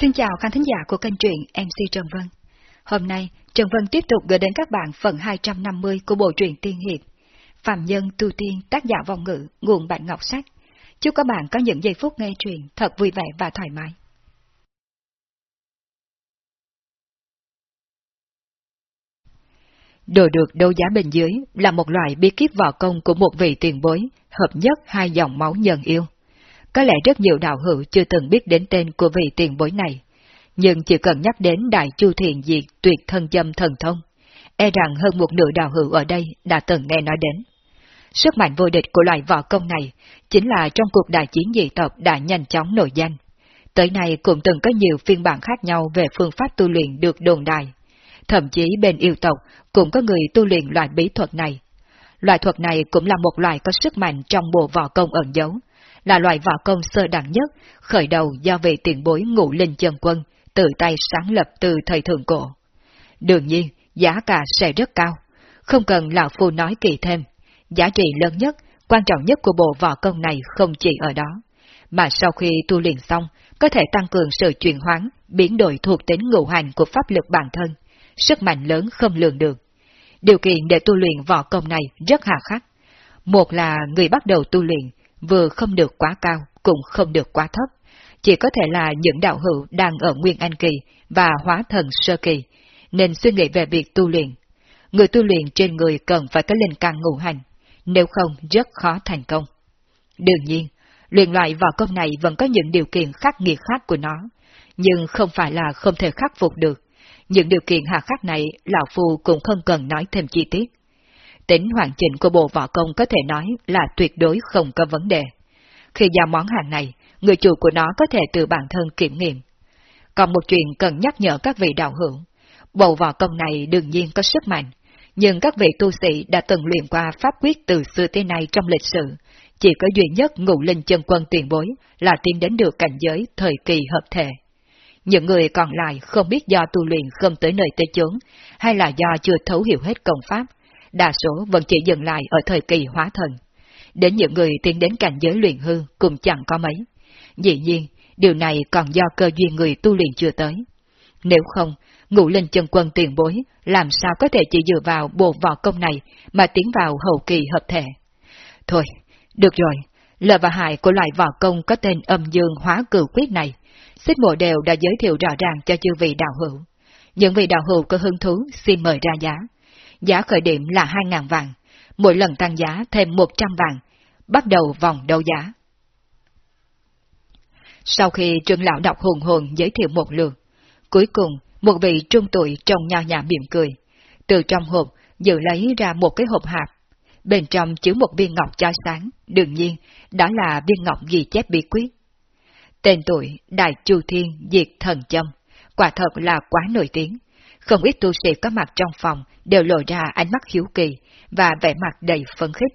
Xin chào khán thính giả của kênh truyện MC Trần Vân. Hôm nay, Trần Vân tiếp tục gửi đến các bạn phần 250 của bộ truyện Tiên Hiệp. Phạm Nhân Tu Tiên tác giả vòng ngữ, nguồn bạn ngọc sách. Chúc các bạn có những giây phút nghe truyện thật vui vẻ và thoải mái. Đồ được đấu giá bên dưới là một loại bí kíp võ công của một vị tiền bối, hợp nhất hai dòng máu nhân yêu. Có lẽ rất nhiều đạo hữu chưa từng biết đến tên của vị tiền bối này, nhưng chỉ cần nhắc đến Đại Chu Thiền Diệt tuyệt thân dâm thần thông, e rằng hơn một nửa đạo hữu ở đây đã từng nghe nói đến. Sức mạnh vô địch của loại võ công này chính là trong cuộc đại chiến dị tộc đã nhanh chóng nổi danh. Tới nay cũng từng có nhiều phiên bản khác nhau về phương pháp tu luyện được đồn đại. Thậm chí bên yêu tộc cũng có người tu luyện loại bí thuật này. Loại thuật này cũng là một loại có sức mạnh trong bộ võ công ẩn giấu, là loại võ công sơ đẳng nhất, khởi đầu do vị tiền bối ngũ linh chân quân, tự tay sáng lập từ thời thượng cổ. Đương nhiên, giá cả sẽ rất cao. Không cần lão phu nói kỳ thêm, giá trị lớn nhất, quan trọng nhất của bộ võ công này không chỉ ở đó, mà sau khi tu luyện xong, có thể tăng cường sự chuyển hoán, biến đổi thuộc tính ngũ hành của pháp lực bản thân, sức mạnh lớn không lường được. Điều kiện để tu luyện võ công này rất hà khắc. Một là người bắt đầu tu luyện, vừa không được quá cao, cũng không được quá thấp. Chỉ có thể là những đạo hữu đang ở Nguyên Anh Kỳ và Hóa Thần Sơ Kỳ, nên suy nghĩ về việc tu luyện. Người tu luyện trên người cần phải có linh căn ngũ hành, nếu không rất khó thành công. Đương nhiên, luyện loại võ công này vẫn có những điều kiện khắc nghiệt khác của nó, nhưng không phải là không thể khắc phục được. Những điều kiện hạ khắc này, Lão Phu cũng không cần nói thêm chi tiết. Tính hoàn chỉnh của bộ võ công có thể nói là tuyệt đối không có vấn đề. Khi giao món hàng này, người chủ của nó có thể từ bản thân kiểm nghiệm. Còn một chuyện cần nhắc nhở các vị đạo hữu. Bộ võ công này đương nhiên có sức mạnh, nhưng các vị tu sĩ đã từng luyện qua pháp quyết từ xưa tới nay trong lịch sử, chỉ có duy nhất ngũ linh chân quân tiền bối là tiến đến được cảnh giới thời kỳ hợp thể. Những người còn lại không biết do tu luyện không tới nơi tới chốn, hay là do chưa thấu hiểu hết công pháp, đa số vẫn chỉ dừng lại ở thời kỳ hóa thần. Đến những người tiến đến cảnh giới luyện hư cũng chẳng có mấy. Dĩ nhiên, điều này còn do cơ duyên người tu luyện chưa tới. Nếu không, ngũ linh chân quân tiền bối làm sao có thể chỉ dựa vào bộ võ công này mà tiến vào hậu kỳ hợp thể. Thôi, được rồi, lợi và hại của loại võ công có tên âm dương hóa cửu quyết này, xích mộ đều đã giới thiệu rõ ràng cho chư vị đạo hữu. Những vị đạo hữu có hứng thú xin mời ra giá. Giá khởi điểm là 2.000 vàng, mỗi lần tăng giá thêm 100 vàng, bắt đầu vòng đấu giá. Sau khi trưởng lão đọc hồn hồn giới thiệu một lượt, cuối cùng một vị trung tuổi trông nho nhã mỉm cười, từ trong hộp dự lấy ra một cái hộp hạp, bên trong chứa một viên ngọc chói sáng, đương nhiên, đó là viên ngọc ghi chép bí quyết. Tên tuổi Đại Chu Thiên Diệt Thần Châm, quả thật là quá nổi tiếng. Không ít tu sĩ có mặt trong phòng đều lộ ra ánh mắt hiếu kỳ và vẻ mặt đầy phấn khích.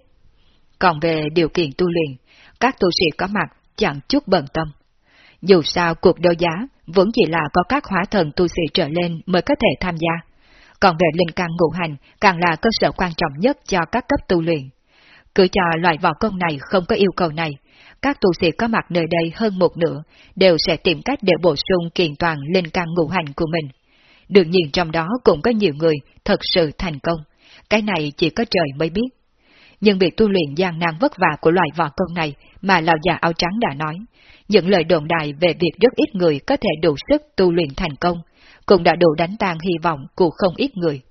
Còn về điều kiện tu luyện, các tu sĩ có mặt chẳng chút bận tâm. Dù sao cuộc đấu giá vẫn chỉ là có các hóa thần tu sĩ trở lên mới có thể tham gia. Còn về linh căn ngũ hành càng là cơ sở quan trọng nhất cho các cấp tu luyện. Cứ cho loại võ công này không có yêu cầu này, các tu sĩ có mặt nơi đây hơn một nửa đều sẽ tìm cách để bổ sung kiện toàn linh căn ngũ hành của mình. Đương nhiên trong đó cũng có nhiều người thật sự thành công, cái này chỉ có trời mới biết. Nhưng việc tu luyện gian nan vất vả của loại võ công này mà lão già áo trắng đã nói, những lời đồn đại về việc rất ít người có thể đủ sức tu luyện thành công, cũng đã đủ đánh tan hy vọng của không ít người,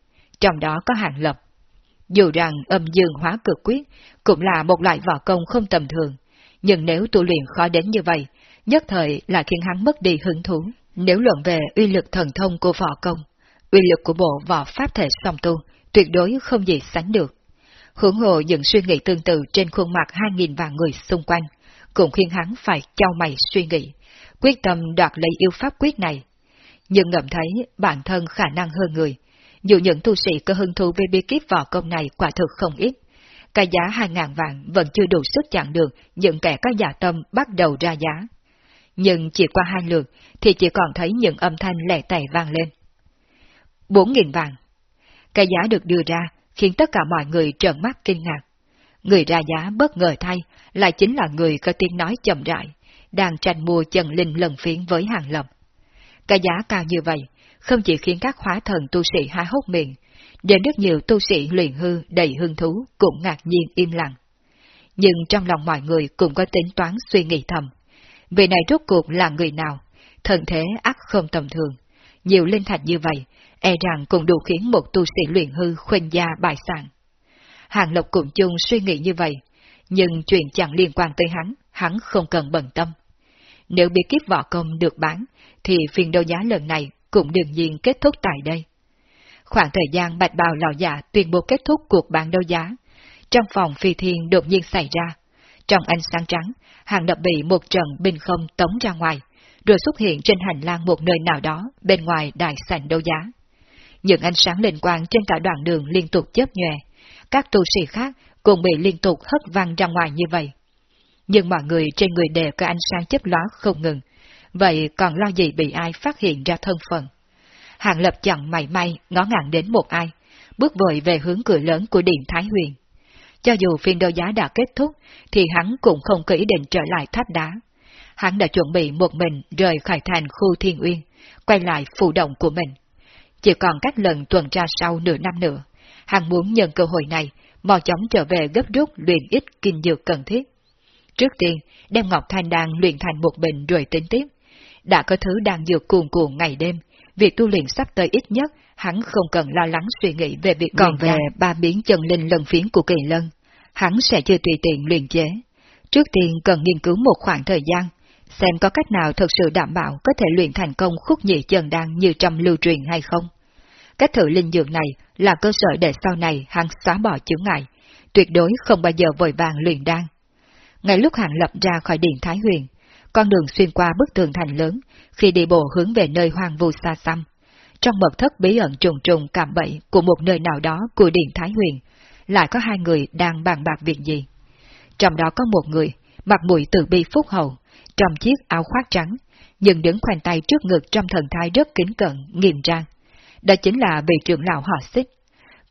trong đó có hàng lập. Dù rằng âm dương hóa cực quyết cũng là một loại võ công không tầm thường, nhưng nếu tu luyện khó đến như vậy, nhất thời là khiến hắn mất đi hứng thú. Nếu luận về uy lực thần thông của võ công, uy lực của bộ võ pháp thể song tu tuyệt đối không gì sánh được. Hưởng hộ những suy nghĩ tương tự trên khuôn mặt hai nghìn vạn người xung quanh, cũng khiến hắn phải trao mày suy nghĩ, quyết tâm đoạt lấy yêu pháp quyết này. Nhưng ngậm thấy bản thân khả năng hơn người, dù những tu sĩ có hứng thú với bí kíp võ công này quả thực không ít, cái giá hai ngàn vạn vẫn chưa đủ sức chặn được những kẻ có giả tâm bắt đầu ra giá. Nhưng chỉ qua hai lượt thì chỉ còn thấy những âm thanh lẻ tẻ vang lên. Bốn nghìn vàng Cái giá được đưa ra khiến tất cả mọi người trợn mắt kinh ngạc. Người ra giá bất ngờ thay lại chính là người có tiếng nói chậm rãi, đang tranh mua chân linh lần phiến với hàng lập. Cái giá cao như vậy, không chỉ khiến các hóa thần tu sĩ há hốc miệng, đến rất nhiều tu sĩ luyện hư đầy hương thú cũng ngạc nhiên im lặng. Nhưng trong lòng mọi người cũng có tính toán suy nghĩ thầm. Vị này rốt cuộc là người nào? Thần thế ác không tầm thường. Nhiều linh thạch như vậy, e rằng cũng đủ khiến một tu sĩ luyện hư khuynh gia bại sản. Hàng Lộc cùng chung suy nghĩ như vậy, nhưng chuyện chẳng liên quan tới hắn, hắn không cần bận tâm. Nếu bí kíp võ công được bán, thì phiên đấu giá lần này cũng đương nhiên kết thúc tại đây. Khoảng thời gian bạch bào lão già tuyên bố kết thúc cuộc bán đấu giá, trong phòng phi thiên đột nhiên xảy ra. Trong ánh sáng trắng, hàng lập bị một trận binh không tống ra ngoài, rồi xuất hiện trên hành lang một nơi nào đó bên ngoài đại sảnh đấu giá. Những ánh sáng lên quang trên cả đoạn đường liên tục chớp nhòe, các tu sĩ khác cũng bị liên tục hất văng ra ngoài như vậy. Nhưng mọi người trên người đều có ánh sáng chớp lóa không ngừng, vậy còn lo gì bị ai phát hiện ra thân phận. Hàng lập chẳng mày may ngó ngàng đến một ai, bước vội về hướng cửa lớn của Điện Thái Huyền. Cho dù phiên đấu giá đã kết thúc, thì hắn cũng không có ý định trở lại tháp đá. Hắn đã chuẩn bị một mình rời khỏi thành khu Thiên Uyên, quay lại phụ động của mình. Chỉ còn cách lần tuần tra sau nửa năm nữa, hắn muốn nhân cơ hội này, mau chóng trở về gấp rút luyện ít kinh dược cần thiết. Trước tiên, đem Ngọc Thanh đang luyện thành một bình rồi tính tiếp. Đã có thứ đang dược cuồn cuộn ngày đêm, việc tu luyện sắp tới ít nhất, hắn không cần lo lắng suy nghĩ về việc còn về ba biến chân linh lần phiến của kỳ lân. Hắn sẽ chưa tùy tiện luyện chế. Trước tiên cần nghiên cứu một khoảng thời gian, xem có cách nào thật sự đảm bảo có thể luyện thành công khúc nhị chân đan như trong lưu truyền hay không. Cách thử linh dược này là cơ sở để sau này hắn xóa bỏ chướng ngại, tuyệt đối không bao giờ vội vàng luyện đan. Ngay lúc hàng lập ra khỏi điện Thái Huyền, con đường xuyên qua bức tường thành lớn, khi đi bộ hướng về nơi hoang vu xa xăm. Trong mật thất bí ẩn trùng trùng cảm bậy của một nơi nào đó của điện Thái Huyền, lại có hai người đang bàn bạc việc gì. Trong đó có một người, mặt mũi từ bi phúc hậu, trong chiếc áo khoác trắng, nhưng đứng khoanh tay trước ngực trong thần thái rất kính cận, nghiêm trang. Đó chính là vị trưởng lão họ xích.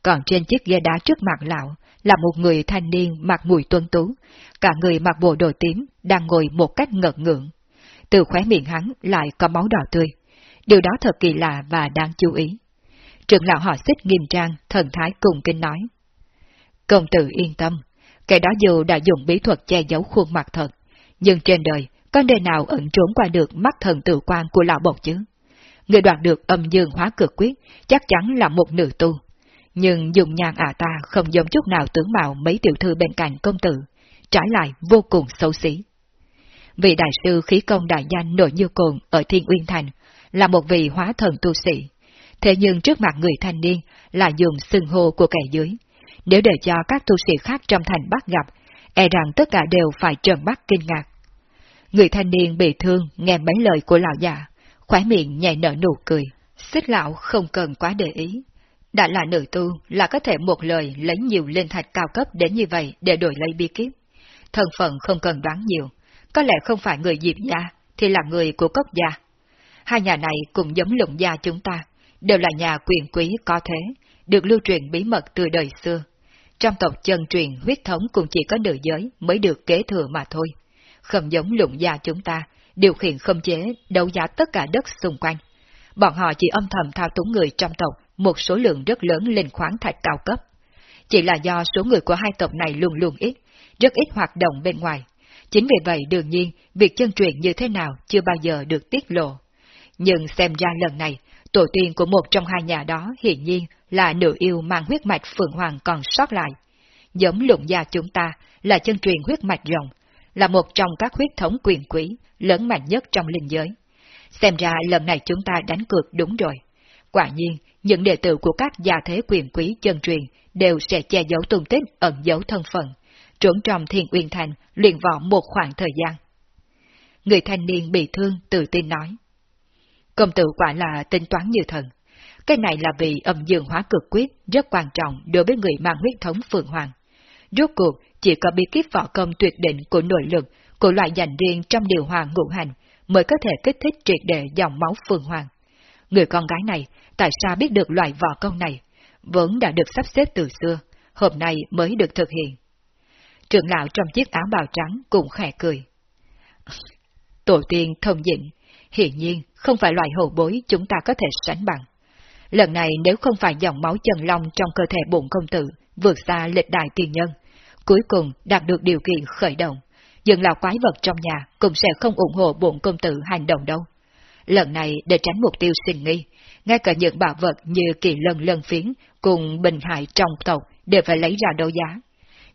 Còn trên chiếc ghế đá trước mặt lão là một người thanh niên mặc mùi tuân tú, cả người mặc bộ đồ tím, đang ngồi một cách ngợt ngưỡng. Từ khóe miệng hắn lại có máu đỏ tươi. Điều đó thật kỳ lạ và đáng chú ý. Trưởng lão họ xích nghiêm trang, thần thái cùng kinh nói. Công tử yên tâm, kẻ đó dù đã dùng bí thuật che giấu khuôn mặt thật, nhưng trên đời có nơi nào ẩn trốn qua được mắt thần tự quan của lão bột chứ? Người đoạt được âm dương hóa cực quyết chắc chắn là một nữ tu. Nhưng dùng nhang ả ta không giống chút nào tướng mạo mấy tiểu thư bên cạnh công tử, trái lại vô cùng xấu xí. Vị đại sư khí công đại danh nổi như cồn ở Thiên Uyên Thành là một vị hóa thần tu sĩ. Thế nhưng trước mặt người thanh niên là dùng xưng hô của kẻ dưới. Nếu để cho các tu sĩ khác trong thành bắt gặp, e rằng tất cả đều phải trợn mắt kinh ngạc. Người thanh niên bị thương nghe mấy lời của lão già, khóe miệng nhẹ nở nụ cười. Xích lão không cần quá để ý. Đã là nữ tu là có thể một lời lấy nhiều linh thạch cao cấp đến như vậy để đổi lấy bi kiếp. Thân phận không cần đoán nhiều, có lẽ không phải người Diệp gia, thì là người của cốc gia. Hai nhà này cũng giống lộng gia chúng ta, đều là nhà quyền quý có thế, được lưu truyền bí mật từ đời xưa. Trong tộc chân truyền huyết thống cũng chỉ có nữ giới mới được kế thừa mà thôi. Không giống lụng gia chúng ta, điều khiển không chế, đấu giá tất cả đất xung quanh. Bọn họ chỉ âm thầm thao túng người trong tộc một số lượng rất lớn lên khoáng thạch cao cấp. Chỉ là do số người của hai tộc này luôn luôn ít, rất ít hoạt động bên ngoài. Chính vì vậy đương nhiên, việc chân truyền như thế nào chưa bao giờ được tiết lộ. Nhưng xem ra lần này, tổ tiên của một trong hai nhà đó hiển nhiên là nữ yêu mang huyết mạch phượng hoàng còn sót lại. Giống lụng gia chúng ta là chân truyền huyết mạch rồng, là một trong các huyết thống quyền quý, lớn mạnh nhất trong linh giới. Xem ra lần này chúng ta đánh cược đúng rồi. Quả nhiên, những đệ tử của các gia thế quyền quý chân truyền đều sẽ che giấu tung tích ẩn giấu thân phận, trốn trong thiên uyên thành luyện võ một khoảng thời gian. Người thanh niên bị thương tự tin nói. Công tử quả là tính toán như thần. Cái này là vì âm dương hóa cực quyết rất quan trọng đối với người mang huyết thống phượng hoàng. Rốt cuộc, chỉ có bí kíp võ công tuyệt định của nội lực, của loại dành riêng trong điều hòa ngũ hành, mới có thể kích thích triệt đệ dòng máu phượng hoàng. Người con gái này, tại sao biết được loại võ công này? Vẫn đã được sắp xếp từ xưa, hôm nay mới được thực hiện. Trưởng lão trong chiếc áo bào trắng cũng khẽ cười. Tổ tiên thông dịnh, Hiển nhiên, không phải loại hậu bối chúng ta có thể sánh bằng. Lần này nếu không phải dòng máu chân long trong cơ thể bụng công tử vượt xa lịch đại tiền nhân, cuối cùng đạt được điều kiện khởi động, dường là quái vật trong nhà cũng sẽ không ủng hộ bụng công tử hành động đâu. Lần này để tránh mục tiêu sinh nghi, ngay cả những bảo vật như kỳ lân lân phiến cùng bình hại trong tộc đều phải lấy ra đấu giá.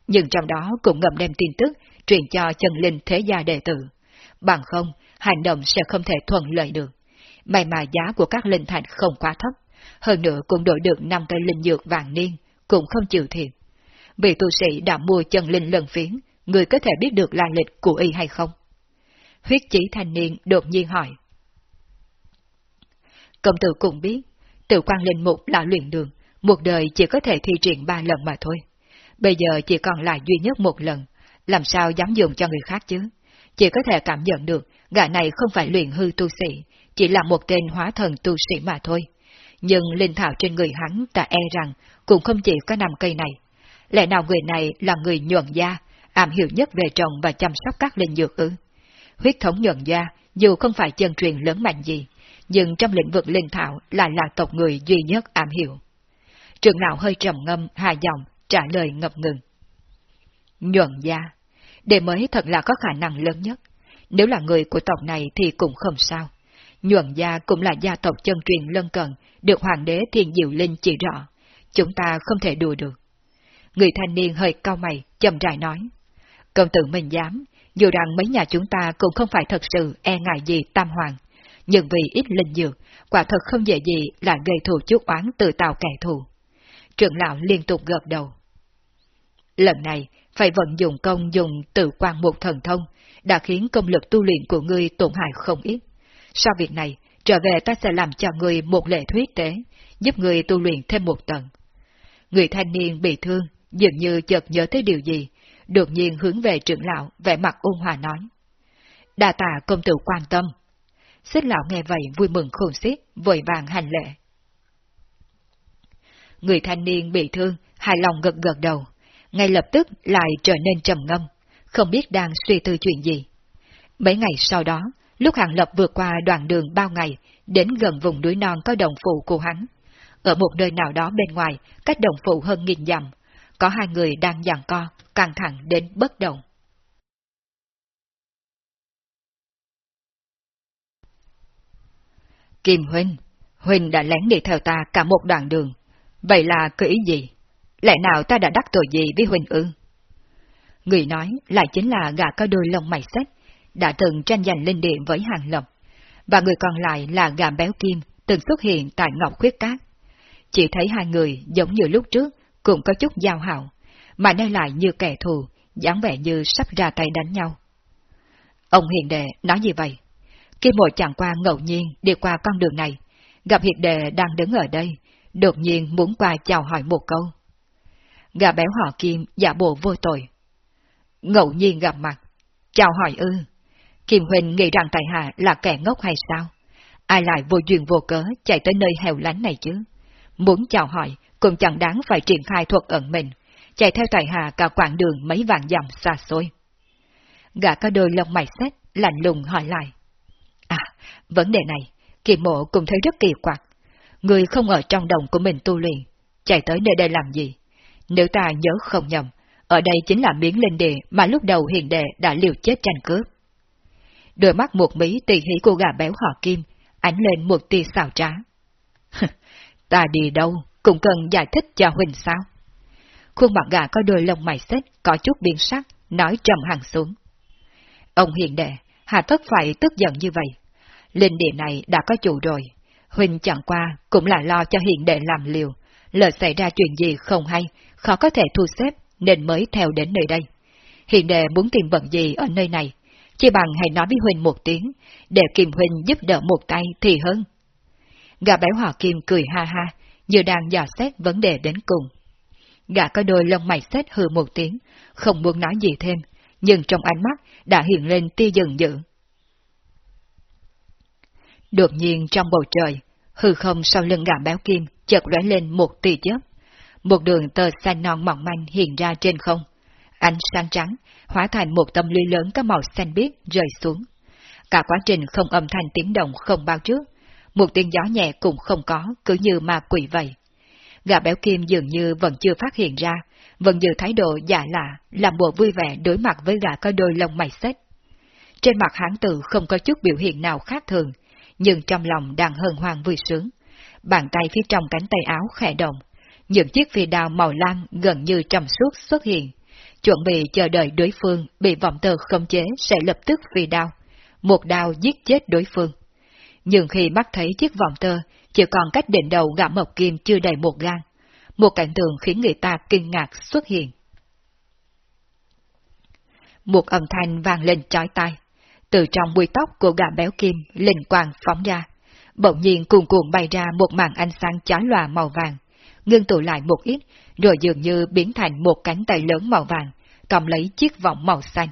Nhưng trong đó cũng ngầm đem tin tức truyền cho chân linh thế gia đệ tử. Bằng không, hành động sẽ không thể thuận lợi được. May mà giá của các linh thạch không quá thấp, hơn nữa cũng đổi được năm cây linh dược vàng niên, cũng không chịu thiệt. Vì tu sĩ đã mua chân linh lần phiến, người có thể biết được lai lịch của y hay không? Huyết chỉ thanh niên đột nhiên hỏi. Công tử cũng biết, tự quan linh mục là luyện đường, một đời chỉ có thể thi triển ba lần mà thôi. Bây giờ chỉ còn lại duy nhất một lần, làm sao dám dùng cho người khác chứ? Chỉ có thể cảm nhận được, gã này không phải luyện hư tu sĩ, chỉ là một tên hóa thần tu sĩ mà thôi. Nhưng linh thảo trên người hắn ta e rằng cũng không chỉ có năm cây này. Lẽ nào người này là người nhuận gia, am hiểu nhất về trồng và chăm sóc các linh dược ư? Huyết thống nhuận gia, dù không phải chân truyền lớn mạnh gì, nhưng trong lĩnh vực linh thảo lại là tộc người duy nhất am hiểu. Trường lão hơi trầm ngâm, hà giọng, trả lời ngập ngừng. Nhuận gia, để mới thật là có khả năng lớn nhất. Nếu là người của tộc này thì cũng không sao. Nhuận gia cũng là gia tộc chân truyền lân cận, được hoàng đế thiên diệu linh chỉ rõ. Chúng ta không thể đùa được. Người thanh niên hơi cao mày, chậm rãi nói. Công tử mình dám, dù rằng mấy nhà chúng ta cũng không phải thật sự e ngại gì tam hoàng. Nhưng vì ít linh dược, quả thật không dễ gì là gây thù chuốc oán từ tạo kẻ thù. Trưởng lão liên tục gật đầu. Lần này, phải vận dụng công dùng tự quan một thần thông, đã khiến công lực tu luyện của ngươi tổn hại không ít. Sau việc này, trở về ta sẽ làm cho ngươi một lệ thuyết tế, giúp ngươi tu luyện thêm một tầng. Người thanh niên bị thương, dường như chợt nhớ tới điều gì, đột nhiên hướng về trưởng lão, vẻ mặt ôn hòa nói. Đa tạ công tử quan tâm. Xích lão nghe vậy vui mừng khôn xiết, vội vàng hành lệ. Người thanh niên bị thương, hài lòng gật gật đầu, ngay lập tức lại trở nên trầm ngâm, không biết đang suy tư chuyện gì. Mấy ngày sau đó, lúc Hàng Lập vượt qua đoạn đường bao ngày, đến gần vùng núi non có đồng phụ của hắn. Ở một nơi nào đó bên ngoài, cách đồng phụ hơn nghìn dặm, có hai người đang giằng co, căng thẳng đến bất động. Kim Huynh, Huynh đã lén đi theo ta cả một đoạn đường, vậy là có ý gì? Lẽ nào ta đã đắc tội gì với huỳnh ư? Người nói lại chính là gã có đôi lông mày xếp, đã từng tranh giành linh điện với hàng lập, và người còn lại là gà béo kim từng xuất hiện tại Ngọc Khuyết Cát. Chỉ thấy hai người giống như lúc trước, cũng có chút giao hảo, mà nay lại như kẻ thù, dáng vẻ như sắp ra tay đánh nhau. Ông hiền đệ nói gì vậy? khi một chàng qua ngẫu nhiên đi qua con đường này, gặp hiền đệ đang đứng ở đây, đột nhiên muốn qua chào hỏi một câu. Gà béo họ Kim giả bộ vô tội. Ngẫu nhiên gặp mặt, chào hỏi ư. Kim Huỳnh nghĩ rằng tại hạ là kẻ ngốc hay sao? Ai lại vô duyên vô cớ chạy tới nơi hẻo lánh này chứ? Muốn chào hỏi, cũng chẳng đáng phải triển khai thuật ẩn mình, chạy theo tại hạ cả quãng đường mấy vạn dặm xa xôi. Gã có đôi lông mày xét, lạnh lùng hỏi lại. À, vấn đề này, Kim mộ cũng thấy rất kỳ quặc. Người không ở trong đồng của mình tu luyện, chạy tới nơi đây làm gì? Nếu ta nhớ không nhầm, ở đây chính là miếng linh địa mà lúc đầu hiền đệ đã liều chết tranh cướp. Đôi mắt một mí tỳ hí cô gà béo họ kim, ánh lên một tia xào trá. ta đi đâu, cũng cần giải thích cho Huỳnh sao? Khuôn mặt gà có đôi lông mày xếp, có chút biến sắc, nói trầm hẳn xuống. Ông hiền đệ, hà tất phải tức giận như vậy. Linh địa này đã có chủ rồi, Huỳnh chẳng qua cũng là lo cho hiền đệ làm liều, lỡ xảy ra chuyện gì không hay, khó có thể thu xếp nên mới theo đến nơi đây. Hiện đệ muốn tìm bận gì ở nơi này, chỉ bằng hãy nói với huynh một tiếng, để Kim huynh giúp đỡ một tay thì hơn. Gà béo hòa Kim cười ha ha, như đang dò xét vấn đề đến cùng. Gã có đôi lông mày xét hừ một tiếng, không muốn nói gì thêm, nhưng trong ánh mắt đã hiện lên tia dần dữ. Đột nhiên trong bầu trời, hư không sau lưng gã béo kim chợt lóe lên một tia chớp. Một đường tờ xanh non mỏng manh hiện ra trên không. Ánh sáng trắng, hóa thành một tâm lưới lớn có màu xanh biếc rơi xuống. Cả quá trình không âm thanh tiếng động không bao trước, một tiếng gió nhẹ cũng không có, cứ như ma quỷ vậy. Gà béo kim dường như vẫn chưa phát hiện ra, vẫn giữ thái độ giả lạ, làm bộ vui vẻ đối mặt với gà có đôi lông mày xếch. Trên mặt hán tử không có chút biểu hiện nào khác thường, nhưng trong lòng đang hân hoan vui sướng. Bàn tay phía trong cánh tay áo khẽ động, những chiếc phi đao màu lam gần như trầm suốt xuất hiện, chuẩn bị chờ đợi đối phương bị vọng tờ khống chế sẽ lập tức phi đao, một đao giết chết đối phương. Nhưng khi mắt thấy chiếc vòng tơ chỉ còn cách đỉnh đầu gã mộc kim chưa đầy một gan, một cảnh tượng khiến người ta kinh ngạc xuất hiện. Một âm thanh vang lên chói tai, từ trong bụi tóc của gã béo kim linh quang phóng ra, bỗng nhiên cuồn cuộn bay ra một màn ánh sáng chói lòa màu vàng, ngưng tụ lại một ít, rồi dường như biến thành một cánh tay lớn màu vàng, cầm lấy chiếc vòng màu xanh.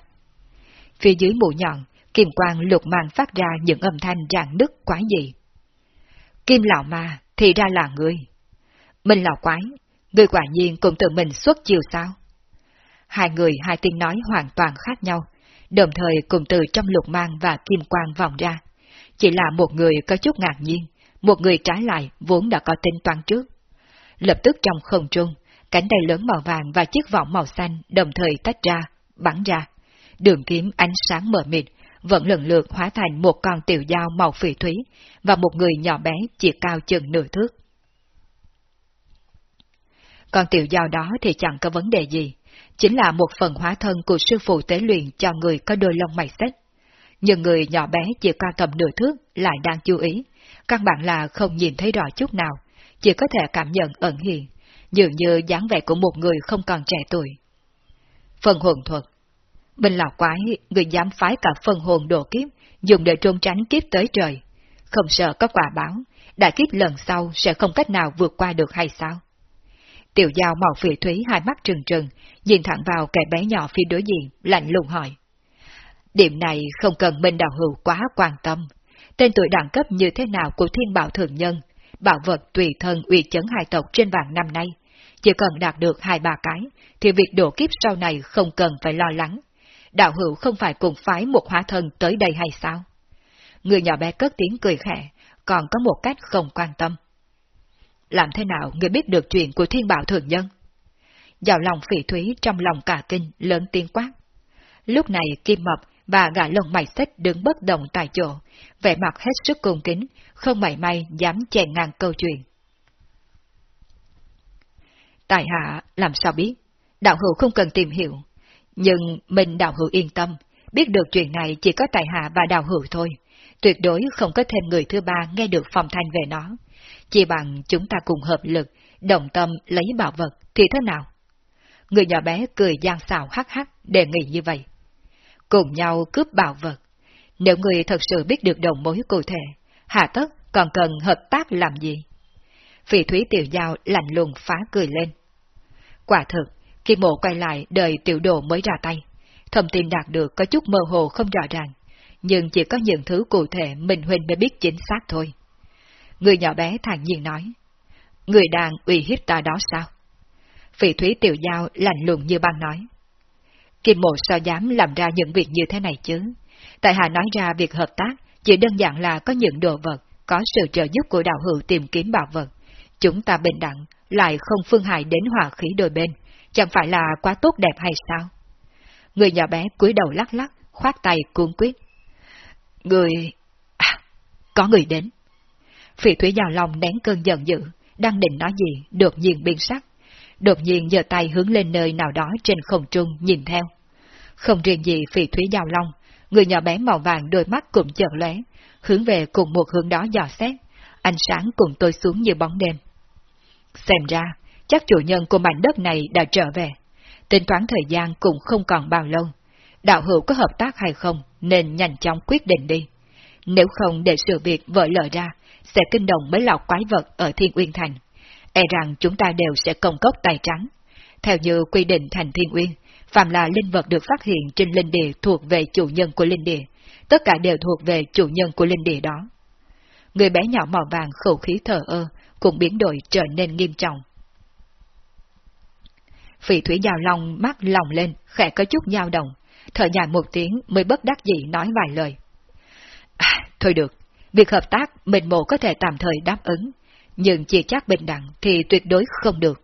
Phía dưới mũi nhọn, kim quang lục mang phát ra những âm thanh rạng nứt quái dị. Kim lão ma thì ra là người. Mình lão quái, người quả nhiên cũng tự mình xuất chiều sao? Hai người hai tiếng nói hoàn toàn khác nhau, đồng thời cùng từ trong lục mang và kim quang vòng ra. Chỉ là một người có chút ngạc nhiên, một người trái lại vốn đã có tính toán trước. Lập tức trong không trung, cánh tay lớn màu vàng và chiếc vọng màu xanh đồng thời tách ra, bắn ra. Đường kiếm ánh sáng mờ mịt, vẫn lần lượt hóa thành một con tiểu dao màu phỉ thúy và một người nhỏ bé chỉ cao chừng nửa thước. Con tiểu dao đó thì chẳng có vấn đề gì, chính là một phần hóa thân của sư phụ tế luyện cho người có đôi lông mày xếch. Nhưng người nhỏ bé chỉ cao tầm nửa thước lại đang chú ý, căn bản là không nhìn thấy rõ chút nào, chỉ có thể cảm nhận ẩn hiện, dường như dáng vẻ của một người không còn trẻ tuổi. Phần hồn thuật Bình lão quái, người dám phái cả phần hồn đồ kiếp, dùng để trôn tránh kiếp tới trời. Không sợ có quả báo, đại kiếp lần sau sẽ không cách nào vượt qua được hay sao? Tiểu giao màu phỉ thúy hai mắt trừng trừng, nhìn thẳng vào kẻ bé nhỏ phía đối diện, lạnh lùng hỏi. Điểm này không cần Minh Đạo Hữu quá quan tâm. Tên tuổi đẳng cấp như thế nào của thiên bảo thường nhân, bảo vật tùy thân uy chấn hai tộc trên vạn năm nay, chỉ cần đạt được hai ba cái, thì việc đổ kiếp sau này không cần phải lo lắng. Đạo hữu không phải cùng phái một hóa thân tới đây hay sao? Người nhỏ bé cất tiếng cười khẽ, còn có một cách không quan tâm. Làm thế nào người biết được chuyện của thiên bảo thường nhân? Dạo lòng phỉ thúy trong lòng cả kinh lớn tiếng quát. Lúc này Kim Mập và gã lông mày xích đứng bất động tại chỗ, vẻ mặt hết sức cung kính, không mảy may dám chèn ngang câu chuyện. Tài hạ làm sao biết, đạo hữu không cần tìm hiểu, nhưng mình đạo hữu yên tâm, biết được chuyện này chỉ có tài hạ và đạo hữu thôi, tuyệt đối không có thêm người thứ ba nghe được phong thanh về nó. Chỉ bằng chúng ta cùng hợp lực, đồng tâm lấy bảo vật thì thế nào? Người nhỏ bé cười gian xào hắc hắc đề nghị như vậy. Cùng nhau cướp bảo vật. Nếu người thật sự biết được đồng mối cụ thể, hạ tất còn cần hợp tác làm gì? Phỉ thúy tiểu giao lạnh lùng phá cười lên. Quả thực, khi mộ quay lại đời tiểu đồ mới ra tay, thông tin đạt được có chút mơ hồ không rõ ràng, nhưng chỉ có những thứ cụ thể mình huynh mới biết chính xác thôi. Người nhỏ bé thản nhiên nói, người đang uy hiếp ta đó sao? Phỉ thúy tiểu giao lạnh lùng như băng nói. Kim mộ sao dám làm ra những việc như thế này chứ? Tại hạ nói ra việc hợp tác chỉ đơn giản là có những đồ vật, có sự trợ giúp của đạo hữu tìm kiếm bảo vật. Chúng ta bình đẳng, lại không phương hại đến hòa khí đôi bên, chẳng phải là quá tốt đẹp hay sao? Người nhỏ bé cúi đầu lắc lắc, khoát tay cuốn quyết. Người... À, có người đến. Phỉ thủy vào lòng nén cơn giận dữ, đang định nói gì, đột nhiên biến sắc. Đột nhiên giơ tay hướng lên nơi nào đó trên không trung nhìn theo. Không riêng gì phỉ thủy Giao long, người nhỏ bé màu vàng đôi mắt cũng chợt lóe, hướng về cùng một hướng đó dò xét, ánh sáng cùng tôi xuống như bóng đêm. Xem ra, chắc chủ nhân của mảnh đất này đã trở về. Tính toán thời gian cũng không còn bao lâu. Đạo hữu có hợp tác hay không nên nhanh chóng quyết định đi. Nếu không để sự việc vỡ lở ra, sẽ kinh động mấy lọc quái vật ở Thiên Uyên Thành. E rằng chúng ta đều sẽ công cốc tài trắng. Theo như quy định thành Thiên Uyên, phạm là linh vật được phát hiện trên linh địa thuộc về chủ nhân của linh địa, tất cả đều thuộc về chủ nhân của linh địa đó. Người bé nhỏ màu vàng khẩu khí thở ơ, cũng biến đổi trở nên nghiêm trọng. Phỉ thủy giao long mắt lòng lên, khẽ có chút dao động, thở dài một tiếng mới bất đắc dĩ nói vài lời. À, thôi được, việc hợp tác mình mộ có thể tạm thời đáp ứng, nhưng chỉ chắc bình đẳng thì tuyệt đối không được.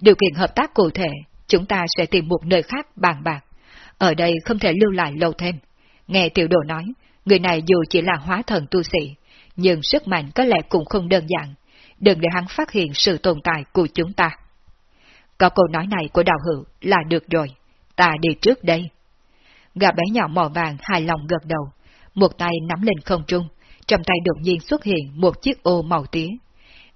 Điều kiện hợp tác cụ thể, chúng ta sẽ tìm một nơi khác bàn bạc. Ở đây không thể lưu lại lâu thêm. Nghe tiểu đồ nói, người này dù chỉ là hóa thần tu sĩ, nhưng sức mạnh có lẽ cũng không đơn giản. Đừng để hắn phát hiện sự tồn tại của chúng ta. Có câu nói này của đạo hữu là được rồi, ta đi trước đây. Gà bé nhỏ màu vàng hài lòng gật đầu, một tay nắm lên không trung, trong tay đột nhiên xuất hiện một chiếc ô màu tím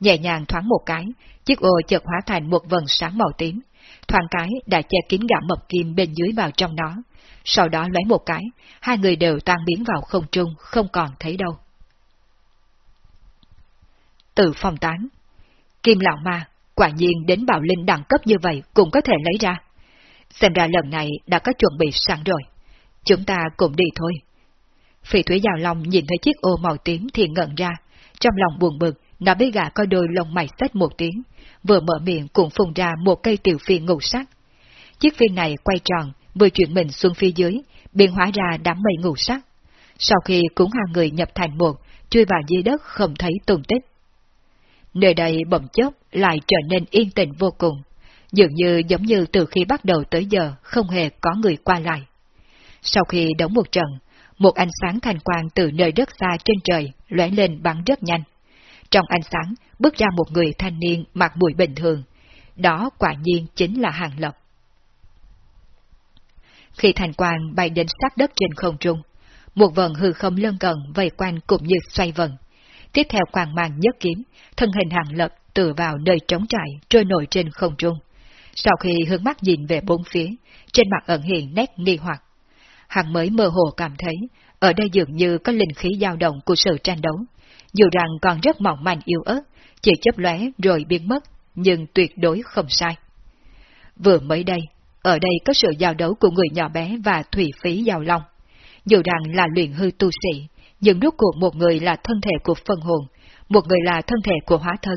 Nhẹ nhàng thoáng một cái, chiếc ô chợt hóa thành một vần sáng màu tím, thoáng cái đã che kín gã mập kim bên dưới vào trong nó. Sau đó lấy một cái, hai người đều tan biến vào không trung, không còn thấy đâu. Từ phòng tán, Kim lão ma, quả nhiên đến bảo linh đẳng cấp như vậy cũng có thể lấy ra. Xem ra lần này đã có chuẩn bị sẵn rồi. Chúng ta cùng đi thôi. Phỉ thủy giàu lòng nhìn thấy chiếc ô màu tím thì ngẩn ra, trong lòng buồn bực, nó biết gã coi đôi lông mày xách một tiếng, vừa mở miệng cũng phun ra một cây tiểu phi ngủ sắc. Chiếc phi này quay tròn, vừa chuyển mình xuống phía dưới, biến hóa ra đám mây ngủ sắc. Sau khi cúng hai người nhập thành một, chui vào dưới đất không thấy tung tích. Nơi đây bỗng chốc lại trở nên yên tĩnh vô cùng, dường như giống như từ khi bắt đầu tới giờ không hề có người qua lại. Sau khi đóng một trận, một ánh sáng thành quang từ nơi đất xa trên trời lóe lên bắn rất nhanh. Trong ánh sáng bước ra một người thanh niên mặc bụi bình thường, đó quả nhiên chính là Hàng Lập. Khi thành quang bay đến sát đất trên không trung, một vần hư không lân cận vây quanh cũng như xoay vần. Tiếp theo quang mang nhất kiếm, thân hình Hàng Lập từ vào nơi trống trại trôi nổi trên không trung. Sau khi hướng mắt nhìn về bốn phía, trên mặt ẩn hiện nét nghi hoặc. Hắn mới mơ hồ cảm thấy, ở đây dường như có linh khí dao động của sự tranh đấu. Dù rằng còn rất mỏng manh yếu ớt, chỉ chấp lóe rồi biến mất, nhưng tuyệt đối không sai. Vừa mới đây, ở đây có sự giao đấu của người nhỏ bé và thủy phí giao long. Dù rằng là luyện hư tu sĩ, nhưng rốt cuộc một người là thân thể của phân hồn, một người là thân thể của hóa thân,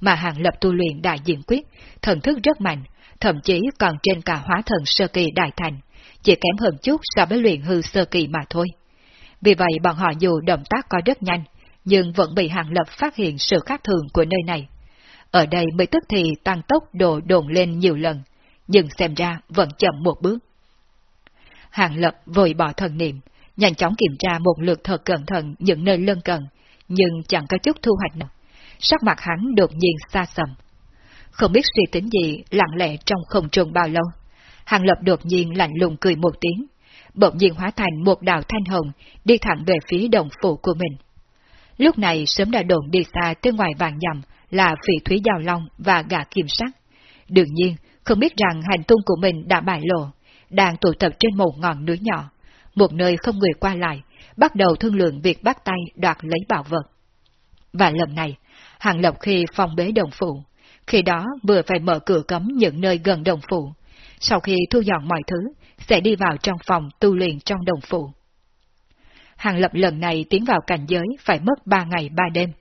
mà hàng lập tu luyện đại diện quyết, thần thức rất mạnh, thậm chí còn trên cả hóa thần sơ kỳ đại thành, chỉ kém hơn chút so với luyện hư sơ kỳ mà thôi. Vì vậy bọn họ dù động tác có rất nhanh, nhưng vẫn bị hàng lập phát hiện sự khác thường của nơi này. Ở đây mới tức thì tăng tốc độ đồn lên nhiều lần, nhưng xem ra vẫn chậm một bước. Hàng lập vội bỏ thần niệm, nhanh chóng kiểm tra một lượt thật cẩn thận những nơi lân cận, nhưng chẳng có chút thu hoạch nào. Sắc mặt hắn đột nhiên xa sầm. Không biết suy tính gì lặng lẽ trong không trung bao lâu. Hàng lập đột nhiên lạnh lùng cười một tiếng, bỗng nhiên hóa thành một đạo thanh hồng, đi thẳng về phía đồng phủ của mình. Lúc này sớm đã đồn đi xa tới ngoài vàng nhầm là phỉ thúy giao long và gà kim sắc. Đương nhiên, không biết rằng hành tung của mình đã bại lộ, đang tụ tập trên một ngọn núi nhỏ, một nơi không người qua lại, bắt đầu thương lượng việc bắt tay đoạt lấy bảo vật. Và lần này, Hàng lập khi phòng bế đồng phủ, khi đó vừa phải mở cửa cấm những nơi gần đồng phủ, sau khi thu dọn mọi thứ, sẽ đi vào trong phòng tu luyện trong đồng phủ. Hàng Lập lần này tiến vào cảnh giới phải mất ba ngày ba đêm,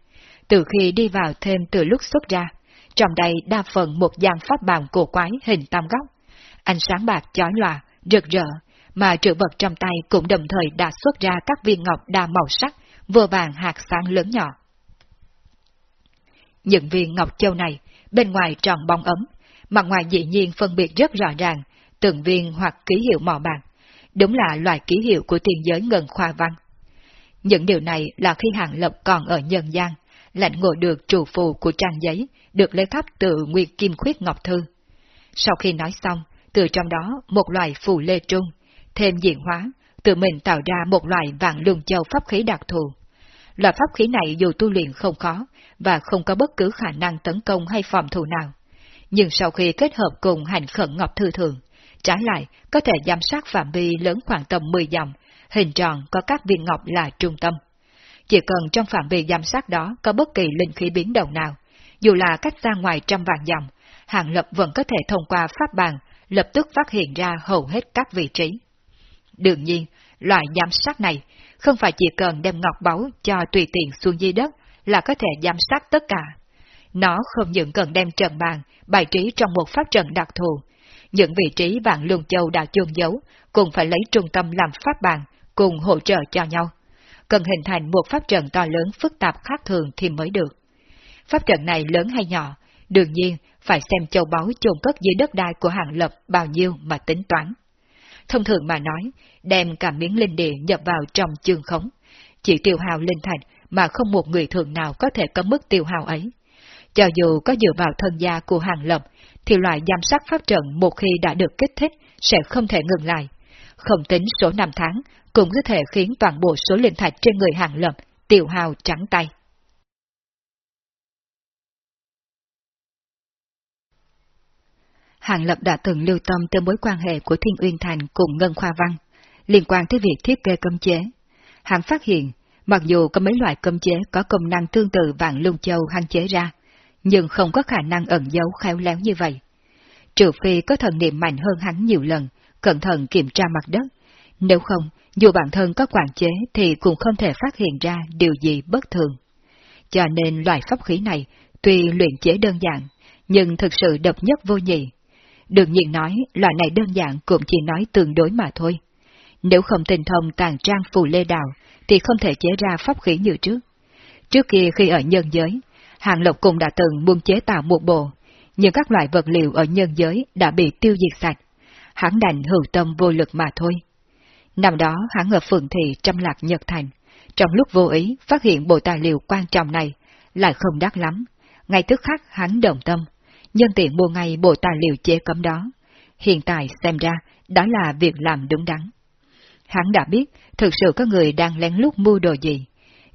từ khi đi vào thêm từ lúc xuất ra, trong đây đa phần một gian pháp bàn cổ quái hình tam góc, ánh sáng bạc chói lòa, rực rỡ, mà trữ vật trong tay cũng đồng thời đã xuất ra các viên ngọc đa màu sắc, vừa vàng hạt sáng lớn nhỏ. Những viên ngọc châu này, bên ngoài tròn bóng ấm, mặt ngoài dĩ nhiên phân biệt rất rõ ràng, từng viên hoặc ký hiệu mỏ bạc, đúng là loại ký hiệu của tiền giới ngân khoa văn. Những điều này là khi Hàng Lập còn ở nhân gian, lãnh ngộ được trụ phù của trang giấy, được lấy khắp từ Nguyệt Kim Khuyết Ngọc Thư. Sau khi nói xong, từ trong đó một loại phù lê trung, thêm diện hóa, tự mình tạo ra một loại vạn luồng châu pháp khí đặc thù. Loại pháp khí này dù tu luyện không khó, và không có bất cứ khả năng tấn công hay phòng thủ nào. Nhưng sau khi kết hợp cùng hành khẩn ngọc thư thường, trái lại có thể giám sát phạm vi lớn khoảng tầm 10 dặm, hình tròn có các viên ngọc là trung tâm. Chỉ cần trong phạm vi giám sát đó có bất kỳ linh khí biến động nào, dù là cách ra ngoài trăm vạn dặm, Hàng Lập vẫn có thể thông qua pháp bàn lập tức phát hiện ra hầu hết các vị trí. Đương nhiên, loại giám sát này không phải chỉ cần đem ngọc báu cho tùy tiện xuống dưới đất là có thể giám sát tất cả. Nó không những cần đem trận bàn, bài trí trong một pháp trận đặc thù. Những vị trí vạn luồng châu đã chôn giấu, cũng phải lấy trung tâm làm pháp bàn, cùng hỗ trợ cho nhau. cần hình thành một pháp trận to lớn phức tạp khác thường thì mới được. Pháp trận này lớn hay nhỏ, đương nhiên phải xem châu báu chôn cất dưới đất đai của hàng lập bao nhiêu mà tính toán. Thông thường mà nói, đem cả miếng linh địa nhập vào trong chương khống, chỉ tiêu hào linh thạch mà không một người thường nào có thể có mức tiêu hào ấy. Cho dù có dựa vào thân gia của hàng lập, thì loại giám sát pháp trận một khi đã được kích thích sẽ không thể ngừng lại. Không tính số năm tháng, cũng có thể khiến toàn bộ số linh thạch trên người hàng lập tiểu hào trắng tay. Hàng Lập đã từng lưu tâm tới mối quan hệ của Thiên Uyên Thành cùng Ngân Khoa Văn, liên quan tới việc thiết kế cấm chế. Hắn phát hiện, mặc dù có mấy loại cấm chế có công năng tương tự vạn lung châu hăng chế ra, nhưng không có khả năng ẩn giấu khéo léo như vậy. Trừ phi có thần niệm mạnh hơn hắn nhiều lần, cẩn thận kiểm tra mặt đất. Nếu không, dù bản thân có quản chế thì cũng không thể phát hiện ra điều gì bất thường. Cho nên loại pháp khí này, tuy luyện chế đơn giản, nhưng thực sự độc nhất vô nhị, Đương nhiên nói, loại này đơn giản cũng chỉ nói tương đối mà thôi. Nếu không tình thông tàn trang phù lê đào, thì không thể chế ra pháp khí như trước. Trước kia khi ở nhân giới, Hàng Lộc cũng đã từng muốn chế tạo một bộ, nhưng các loại vật liệu ở nhân giới đã bị tiêu diệt sạch. Hắn đành hữu tâm vô lực mà thôi. Năm đó hắn ở phường thị trăm lạc Nhật Thành, trong lúc vô ý phát hiện bộ tài liệu quan trọng này, lại không đắt lắm. Ngay tức khắc hắn đồng tâm, nhân tiện mua ngay bộ tài liệu chế cấm đó. Hiện tại xem ra, đó là việc làm đúng đắn. Hắn đã biết thực sự có người đang lén lút mua đồ gì.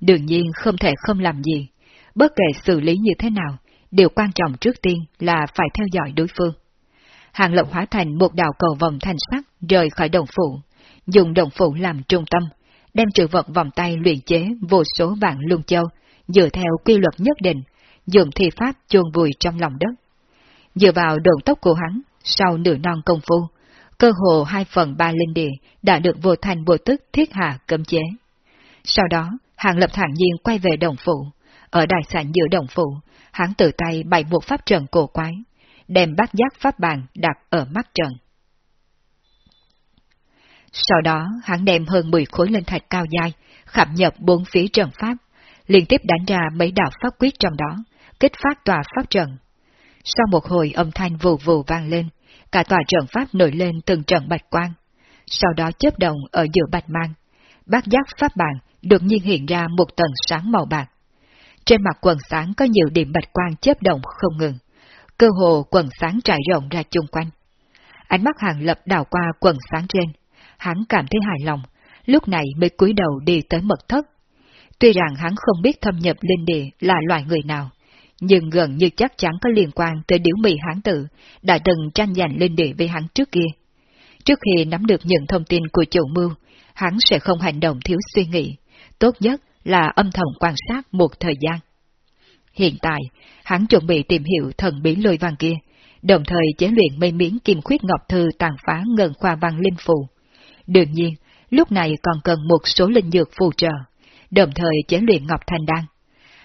Đương nhiên không thể không làm gì. Bất kể xử lý như thế nào, điều quan trọng trước tiên là phải theo dõi đối phương. Hàng lộng hóa thành một đạo cầu vòng thanh sắc rời khỏi đồng phụ, dùng đồng phụ làm trung tâm, đem trừ vật vòng tay luyện chế vô số vạn luân châu, dựa theo quy luật nhất định, dùng thi pháp chôn vùi trong lòng đất. Dựa vào đồn tốc của hắn, sau nửa non công phu, cơ hồ hai phần ba linh địa đã được vô thành vô tức thiết hạ cấm chế. Sau đó, hàng lập thản nhiên quay về đồng phụ. Ở đại sảnh giữa đồng phụ, hắn tự tay bày một pháp trận cổ quái, đem bát giác pháp bàn đặt ở mắt trận. Sau đó, hắn đem hơn 10 khối linh thạch cao dai, khảm nhập bốn phía trận pháp, liên tiếp đánh ra mấy đạo pháp quyết trong đó, kích phát tòa pháp trận, sau một hồi âm thanh vù vù vang lên, cả tòa trận pháp nổi lên từng trận bạch quang. Sau đó chớp động ở giữa bạch mang, bát giác pháp bàn đột nhiên hiện ra một tầng sáng màu bạc. Trên mặt quần sáng có nhiều điểm bạch quang chớp động không ngừng, cơ hồ quần sáng trải rộng ra chung quanh. Ánh mắt hàng lập đảo qua quần sáng trên, hắn cảm thấy hài lòng, lúc này mới cúi đầu đi tới mật thất. Tuy rằng hắn không biết thâm nhập linh địa là loại người nào, nhưng gần như chắc chắn có liên quan tới điếu mì hán tử, đã từng tranh giành lên địa với hắn trước kia. Trước khi nắm được những thông tin của chủ mưu, hắn sẽ không hành động thiếu suy nghĩ, tốt nhất là âm thầm quan sát một thời gian. Hiện tại, hắn chuẩn bị tìm hiểu thần bí lôi văn kia, đồng thời chế luyện mây miếng kim khuyết ngọc thư tàn phá ngân khoa văn linh phù. Đương nhiên, lúc này còn cần một số linh dược phù trợ, đồng thời chế luyện ngọc thanh đan.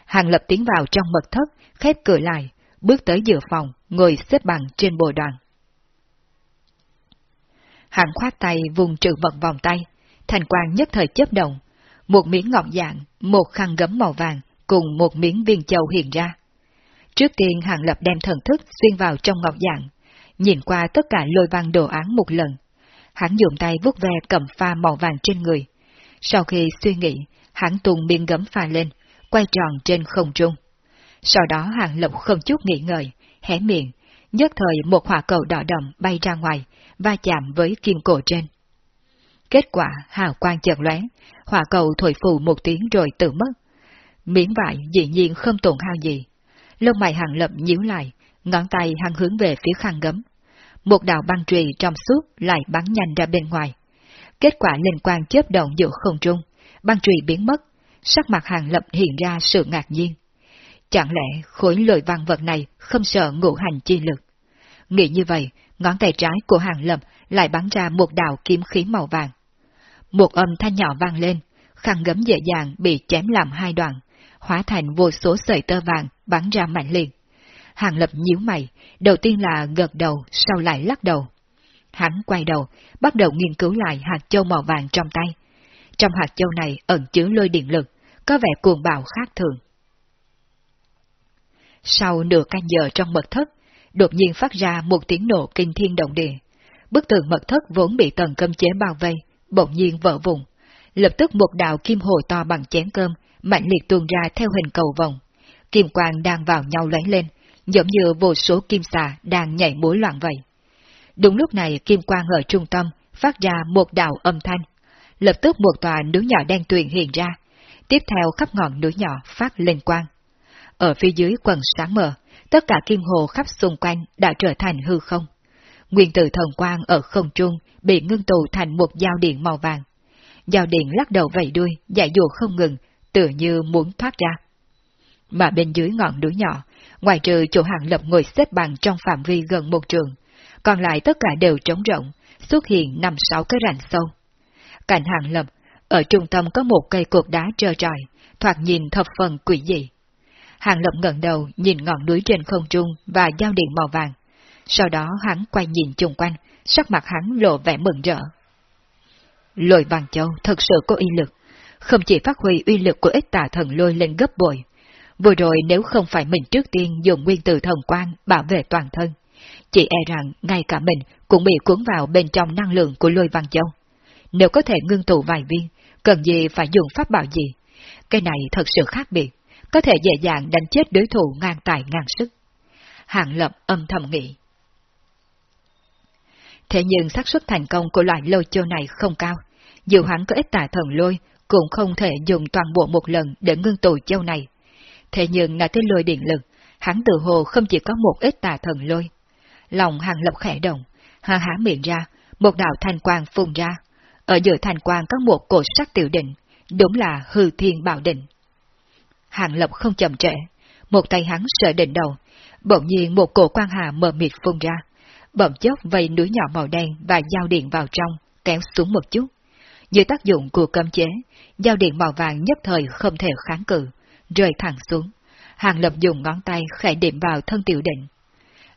Hàng lập tiến vào trong mật thất, khép cửa lại, bước tới giữa phòng, ngồi xếp bằng trên bồ đoàn. Hàng khoát tay vùng trừ vật vòng tay, thành quang nhất thời chớp động, một miếng ngọc dạng, một khăn gấm màu vàng, cùng một miếng viên châu hiện ra. Trước tiên Hàng Lập đem thần thức xuyên vào trong ngọc dạng, nhìn qua tất cả lôi văn đồ án một lần. Hắn dùng tay vuốt ve cầm pha màu vàng trên người. Sau khi suy nghĩ, hắn tung miếng gấm pha lên, quay tròn trên không trung. Sau đó hàng lập không chút nghĩ ngợi, hé miệng, nhất thời một hỏa cầu đỏ đậm bay ra ngoài, va chạm với kim cổ trên. Kết quả hào quang chợt lóe, hỏa cầu thổi phù một tiếng rồi tự mất. Miếng vải dĩ nhiên không tổn hao gì. Lông mày hàng lập nhíu lại, ngón tay hăng hướng về phía khăn gấm. Một đạo băng trùy trong suốt lại bắn nhanh ra bên ngoài. Kết quả linh quang chớp động giữa không trung, băng trùy biến mất, sắc mặt hàng lập hiện ra sự ngạc nhiên. Chẳng lẽ khối lội văn vật này không sợ ngũ hành chi lực? Nghĩ như vậy, ngón tay trái của hàng lập lại bắn ra một đạo kiếm khí màu vàng. Một âm thanh nhỏ vang lên, khăn gấm dễ dàng bị chém làm hai đoạn, hóa thành vô số sợi tơ vàng bắn ra mạnh liền. Hàng lập nhíu mày, đầu tiên là gật đầu, sau lại lắc đầu. Hắn quay đầu, bắt đầu nghiên cứu lại hạt châu màu vàng trong tay. trong hạt châu này ẩn chứa lôi điện lực, có vẻ cuồng bạo khác thường. Sau nửa canh giờ trong mật thất, đột nhiên phát ra một tiếng nổ kinh thiên động địa. Bức tường mật thất vốn bị tầng cơm chế bao vây, bỗng nhiên vỡ vùng. Lập tức một đạo kim hồ to bằng chén cơm, mạnh liệt tuôn ra theo hình cầu vòng. Kim quang đang vào nhau lóe lên, giống như vô số kim xà đang nhảy múa loạn vậy. Đúng lúc này kim quang ở trung tâm phát ra một đạo âm thanh. Lập tức một tòa núi nhỏ đen tuyền hiện ra, tiếp theo khắp ngọn núi nhỏ phát lên quang. Ở phía dưới quần sáng mờ, tất cả kim hồ khắp xung quanh đã trở thành hư không. Nguyên tử thần quang ở không trung bị ngưng tụ thành một dao điện màu vàng. Dao điện lắc đầu vẫy đuôi, dạy dụ không ngừng, tự như muốn thoát ra. Mà bên dưới ngọn núi nhỏ, ngoài trừ chỗ hàng lập ngồi xếp bằng trong phạm vi gần một trường, còn lại tất cả đều trống rộng, xuất hiện năm sáu cái rãnh sâu. Cạnh hàng lập, ở trung tâm có một cây cột đá trơ trọi, thoạt nhìn thập phần quỷ dị. Hàng lập ngẩng đầu nhìn ngọn núi trên không trung và giao điện màu vàng. Sau đó hắn quay nhìn chung quanh, sắc mặt hắn lộ vẻ mừng rỡ. Lôi Văn châu thật sự có uy lực, không chỉ phát huy uy lực của ít tà thần lôi lên gấp bội. Vừa rồi nếu không phải mình trước tiên dùng nguyên tử thần quan bảo vệ toàn thân, chỉ e rằng ngay cả mình cũng bị cuốn vào bên trong năng lượng của lôi Văn châu. Nếu có thể ngưng tụ vài viên, cần gì phải dùng pháp bảo gì? Cái này thật sự khác biệt, có thể dễ dàng đánh chết đối thủ ngang tài ngang sức. Hạng lập âm thầm nghĩ. Thế nhưng xác suất thành công của loại lôi châu này không cao, dù hắn có ít tà thần lôi, cũng không thể dùng toàn bộ một lần để ngưng tụ châu này. Thế nhưng nói tới lôi điện lực, hắn tự hồ không chỉ có một ít tà thần lôi. Lòng hàng lập khẽ động, hà há miệng ra, một đạo thanh quang phun ra. Ở giữa thanh quang có một cột sắc tiểu định, đúng là hư thiên bảo định. Hàng lập không chậm trễ, một tay hắn sợ đỉnh đầu, bỗng nhiên một cổ quang hà mờ mịt phun ra, bỗng chốc vây núi nhỏ màu đen và giao điện vào trong, kéo xuống một chút. Dưới tác dụng của cấm chế, giao điện màu vàng nhất thời không thể kháng cự, rơi thẳng xuống. Hàng lập dùng ngón tay khẽ điểm vào thân tiểu định.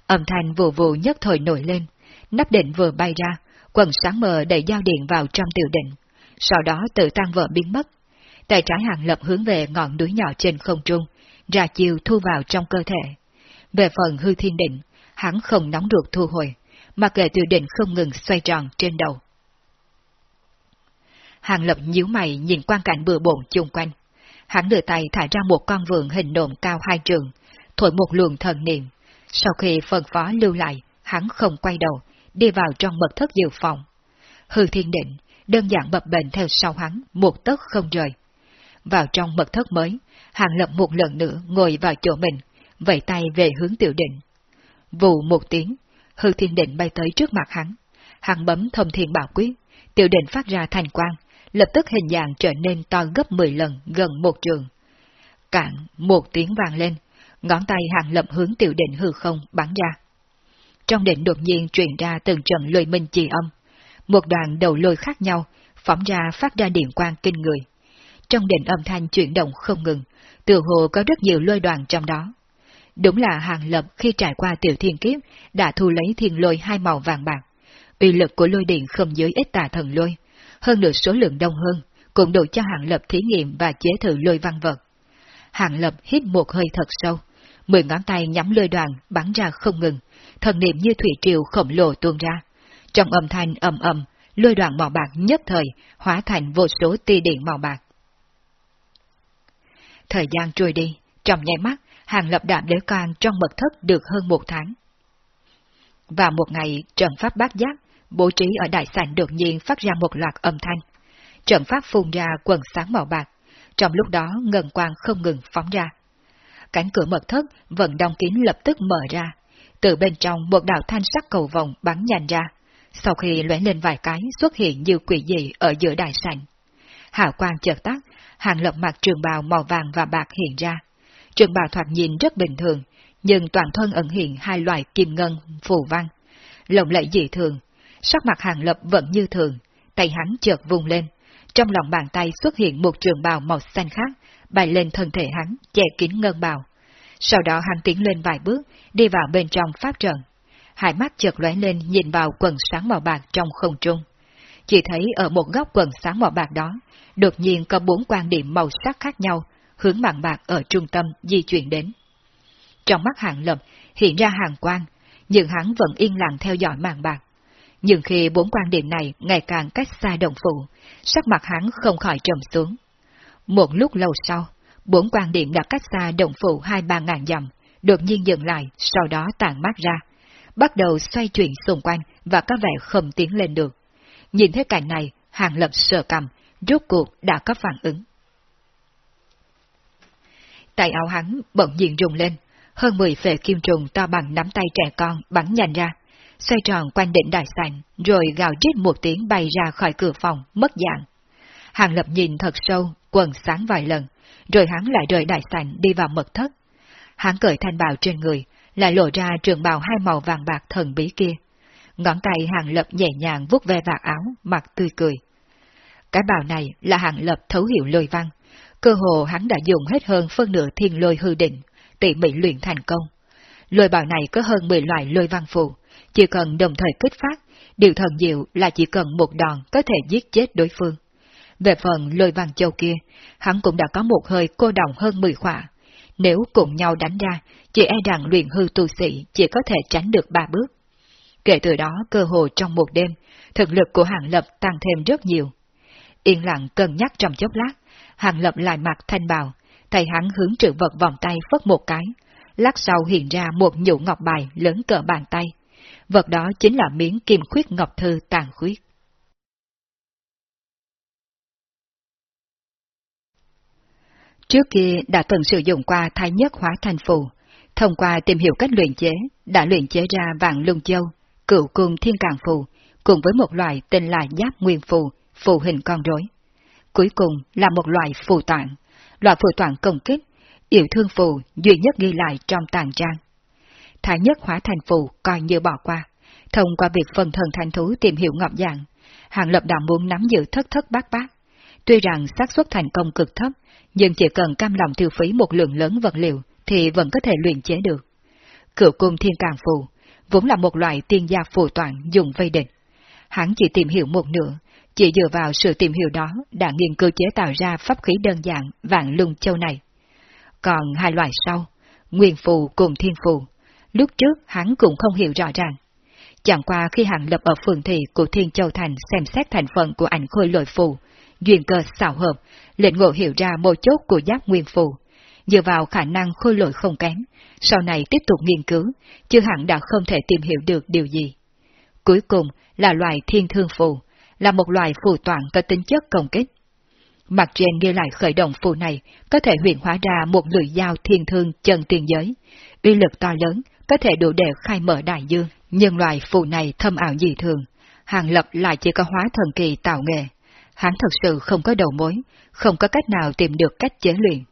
Âm thanh vù vù nhất thời nổi lên, nắp định vừa bay ra, quần sáng mờ đẩy giao điện vào trong tiểu định, sau đó tự tăng vỡ biến mất. Tay trái hàng lập hướng về ngọn núi nhỏ trên không trung, ra chiều thu vào trong cơ thể. Về phần hư thiên định, hắn không nóng ruột thu hồi, mà kệ tiểu định không ngừng xoay tròn trên đầu. Hàng lập nhíu mày nhìn quan cảnh bừa bộn chung quanh. Hắn đưa tay thả ra một con vườn hình nộm cao hai trường, thổi một luồng thần niệm. Sau khi phân phó lưu lại, hắn không quay đầu, đi vào trong mật thất dự phòng. Hư thiên định, đơn giản bập bệnh theo sau hắn, một tấc không rời. Vào trong mật thất mới, hàng lập một lần nữa ngồi vào chỗ mình, vẫy tay về hướng tiểu định. Vù một tiếng, hư thiên định bay tới trước mặt hắn. Hắn bấm thông thiên bảo quyết, tiểu định phát ra thành quang, lập tức hình dạng trở nên to gấp 10 lần gần một trường. Cạn, một tiếng vang lên, ngón tay hàng lập hướng tiểu định hư không bắn ra. Trong định đột nhiên truyền ra từng trận lôi minh trì âm, một đoàn đầu lôi khác nhau, phóng ra phát ra điện quang kinh người. Trong định âm thanh chuyển động không ngừng, từ hồ có rất nhiều lôi đoàn trong đó. Đúng là hàng lập khi trải qua tiểu thiên kiếp đã thu lấy thiên lôi hai màu vàng bạc. Uy lực của lôi điện không dưới ít tà thần lôi, hơn nữa số lượng đông hơn, cũng đủ cho Hàng Lập thí nghiệm và chế thử lôi văn vật. Hàng Lập hít một hơi thật sâu, mười ngón tay nhắm lôi đoàn bắn ra không ngừng, thần niệm như thủy triều khổng lồ tuôn ra. Trong âm thanh ầm ầm, lôi đoàn màu bạc nhất thời hóa thành vô số tia điện màu bạc. Thời gian trôi đi, trong nháy mắt, Hàng Lập đạm đế quan trong mật thất được hơn một tháng. Và một ngày, trận pháp bát giác bố trí ở đại sảnh đột nhiên phát ra một loạt âm thanh. Trận pháp phun ra quần sáng màu bạc, trong lúc đó ngân quang không ngừng phóng ra. Cánh cửa mật thất vận đóng kín lập tức mở ra, từ bên trong một đạo thanh sắc cầu vòng bắn nhanh ra, sau khi lóe lên vài cái xuất hiện như quỷ dị ở giữa đại sảnh. Hào quang chợt tắt, hàng lập mặt trường bào màu vàng và bạc hiện ra. Trường bào thoạt nhìn rất bình thường, nhưng toàn thân ẩn hiện hai loại kim ngân, phù văn. Lộng lẫy dị thường, sắc mặt hàng lập vẫn như thường, tay hắn chợt vùng lên, trong lòng bàn tay xuất hiện một trường bào màu xanh khác, bay lên thân thể hắn, che kín ngân bào. Sau đó hắn tiến lên vài bước, đi vào bên trong pháp trận. Hai mắt chợt lóe lên nhìn vào quần sáng màu bạc trong không trung. chỉ thấy ở một góc quần sáng màu bạc đó, đột nhiên có bốn quan điểm màu sắc khác nhau, hướng màn bạc ở trung tâm di chuyển đến. Trong mắt hạng lập hiện ra hàng quang, nhưng hắn vẫn yên lặng theo dõi màn bạc. Nhưng khi bốn quan điểm này ngày càng cách xa đồng phụ, sắc mặt hắn không khỏi trầm xuống. Một lúc lâu sau, bốn quan điểm đã cách xa đồng phụ hai ba ngàn dặm, đột nhiên dừng lại, sau đó tàn mát ra, bắt đầu xoay chuyển xung quanh và có vẻ không tiến lên được. Nhìn thấy cảnh này, hàng lập sợ cầm, rốt cuộc đã có phản ứng. Tay áo hắn bỗng nhiên rung lên, hơn 10 phệ kim trùng to bằng nắm tay trẻ con bắn nhanh ra, xoay tròn quanh đỉnh đại sảnh, rồi gào rít một tiếng bay ra khỏi cửa phòng, mất dạng. Hàng lập nhìn thật sâu, quần sáng vài lần, rồi hắn lại rời đại sảnh đi vào mật thất. Hắn cởi thanh bào trên người, lại lộ ra trường bào hai màu vàng bạc thần bí kia. Ngón tay hàng lập nhẹ nhàng vuốt ve vạt áo, mặt tươi cười. Cái bào này là hàng lập thấu hiểu lời văn, cơ hồ hắn đã dùng hết hơn phân nửa thiên lôi hư định, tỉ mỉ luyện thành công. Lôi bào này có hơn 10 loại lôi văn phù, chỉ cần đồng thời kích phát, điều thần diệu là chỉ cần một đòn có thể giết chết đối phương. Về phần lôi văn châu kia, hắn cũng đã có một hơi cô đồng hơn 10 khỏa. Nếu cùng nhau đánh ra, chỉ e rằng luyện hư tu sĩ chỉ có thể tránh được ba bước. Kể từ đó cơ hồ trong một đêm, thực lực của hạng Lập tăng thêm rất nhiều. Yên lặng cân nhắc trong chốc lát, Hàng Lập lại mặt thanh bào, tay hắn hướng trữ vật vòng tay phất một cái, lát sau hiện ra một nhũ ngọc bài lớn cỡ bàn tay. Vật đó chính là miếng kim khuyết ngọc thư tàn khuyết. Trước kia đã từng sử dụng qua thái nhất hóa thành phù, thông qua tìm hiểu cách luyện chế, đã luyện chế ra vạn lung châu, cựu cung thiên càng phù, cùng với một loại tên là giáp nguyên phù, phù hình con rối. Cuối cùng là một loại phù tạng, loại phù tạng công kích, yêu thương phù duy nhất ghi lại trong tàn trang. Thái nhất hóa thành phù coi như bỏ qua, thông qua việc phần thần thành thú tìm hiểu ngọc dạng, hàng lập đạo muốn nắm giữ thất thất bát bát. Tuy rằng xác suất thành công cực thấp, nhưng chỉ cần cam lòng tiêu phí một lượng lớn vật liệu thì vẫn có thể luyện chế được. Cựu cung thiên càng phù, vốn là một loại tiên gia phù toàn dùng vây địch. Hắn chỉ tìm hiểu một nửa, chỉ dựa vào sự tìm hiểu đó đã nghiên cứu chế tạo ra pháp khí đơn giản vạn lung châu này. Còn hai loại sau, nguyên phù cùng thiên phù, lúc trước hắn cũng không hiểu rõ ràng. Chẳng qua khi hạng lập ở phường thị của Thiên Châu Thành xem xét thành phần của ảnh khôi lội phù, duyên cơ xảo hợp, lệnh ngộ hiểu ra mô chốt của giáp nguyên phù. Dựa vào khả năng khôi lội không kém, sau này tiếp tục nghiên cứu, chưa hẳn đã không thể tìm hiểu được điều gì. Cuối cùng là loài thiên thương phù, là một loài phù toàn có tính chất công kích. Mặt trên ghi lại khởi động phù này có thể huyện hóa ra một lưỡi dao thiên thương chân tiền giới, uy lực to lớn, có thể đủ để khai mở đại dương. Nhưng loài phù này thâm ảo dị thường, hàng lập lại chỉ có hóa thần kỳ tạo nghề. Hắn thật sự không có đầu mối, không có cách nào tìm được cách chế luyện.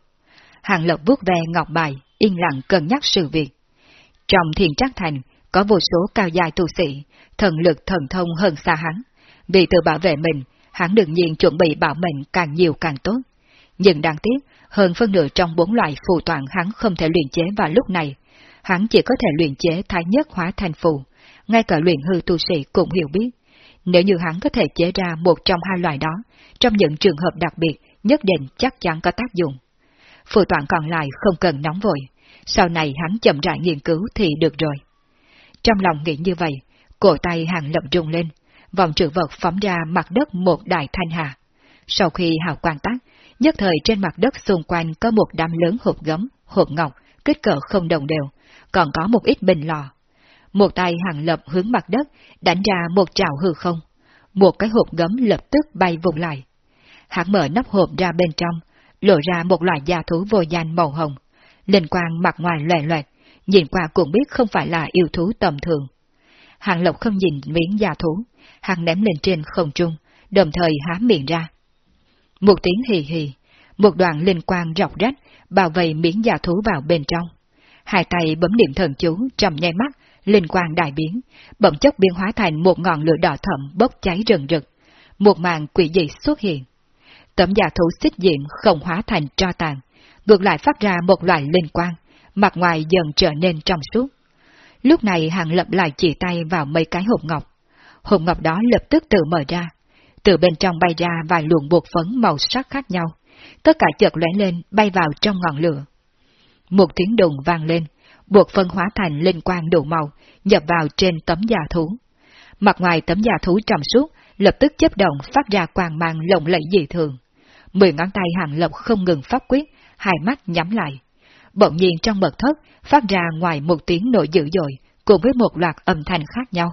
Hàng lập vuốt ve ngọc bài, yên lặng cân nhắc sự việc. Trong thiền trác thành, có vô số cao dài tu sĩ, thần lực thần thông hơn xa hắn. Vì tự bảo vệ mình, hắn đương nhiên chuẩn bị bảo mệnh càng nhiều càng tốt. Nhưng đáng tiếc, hơn phân nửa trong bốn loại phù toàn hắn không thể luyện chế vào lúc này. Hắn chỉ có thể luyện chế thái nhất hóa thành phù, ngay cả luyện hư tu sĩ cũng hiểu biết. Nếu như hắn có thể chế ra một trong hai loại đó, trong những trường hợp đặc biệt, nhất định chắc chắn có tác dụng. Phù toàn còn lại không cần nóng vội, sau này hắn chậm rãi nghiên cứu thì được rồi. Trong lòng nghĩ như vậy, cổ tay hàng lập rung lên, vòng trữ vật phóng ra mặt đất một đại thanh hà. Sau khi hào quan tắt, nhất thời trên mặt đất xung quanh có một đám lớn hộp gấm, hộp ngọc, kích cỡ không đồng đều, còn có một ít bình lò. Một tay hàng lập hướng mặt đất, đánh ra một trào hư không. Một cái hộp gấm lập tức bay vùng lại. Hắn mở nắp hộp ra bên trong, lộ ra một loại da thú vô danh màu hồng. Linh quang mặt ngoài loè loẹt, nhìn qua cũng biết không phải là yêu thú tầm thường. Hàng Lộc không nhìn miếng da thú, hàng ném lên trên không trung, đồng thời há miệng ra. Một tiếng hì hì, một đoạn linh quang rọc rách, bao vây miếng giả thú vào bên trong. Hai tay bấm niệm thần chú, trầm nháy mắt, linh quang đại biến, bỗng chốc biến hóa thành một ngọn lửa đỏ thẫm bốc cháy rần rực. Một màn quỷ dị xuất hiện. Tấm giả thú xích diện không hóa thành tro tàn, ngược lại phát ra một loại linh quang, mặt ngoài dần trở nên trong suốt. Lúc này hàng lập lại chỉ tay vào mấy cái hộp ngọc. Hộp ngọc đó lập tức tự mở ra. từ bên trong bay ra vài luồng bột phấn màu sắc khác nhau, tất cả chợt lóe lên bay vào trong ngọn lửa. Một tiếng đùng vang lên, bột phân hóa thành linh quang đủ màu, nhập vào trên tấm da thú. Mặt ngoài tấm da thú trầm suốt, lập tức chấp động phát ra quang mang lộng lẫy dị thường. Mười ngón tay hàng lộc không ngừng phát quyết, hai mắt nhắm lại. Bỗng nhiên trong mật thất phát ra ngoài một tiếng nổi dữ dội, cùng với một loạt âm thanh khác nhau.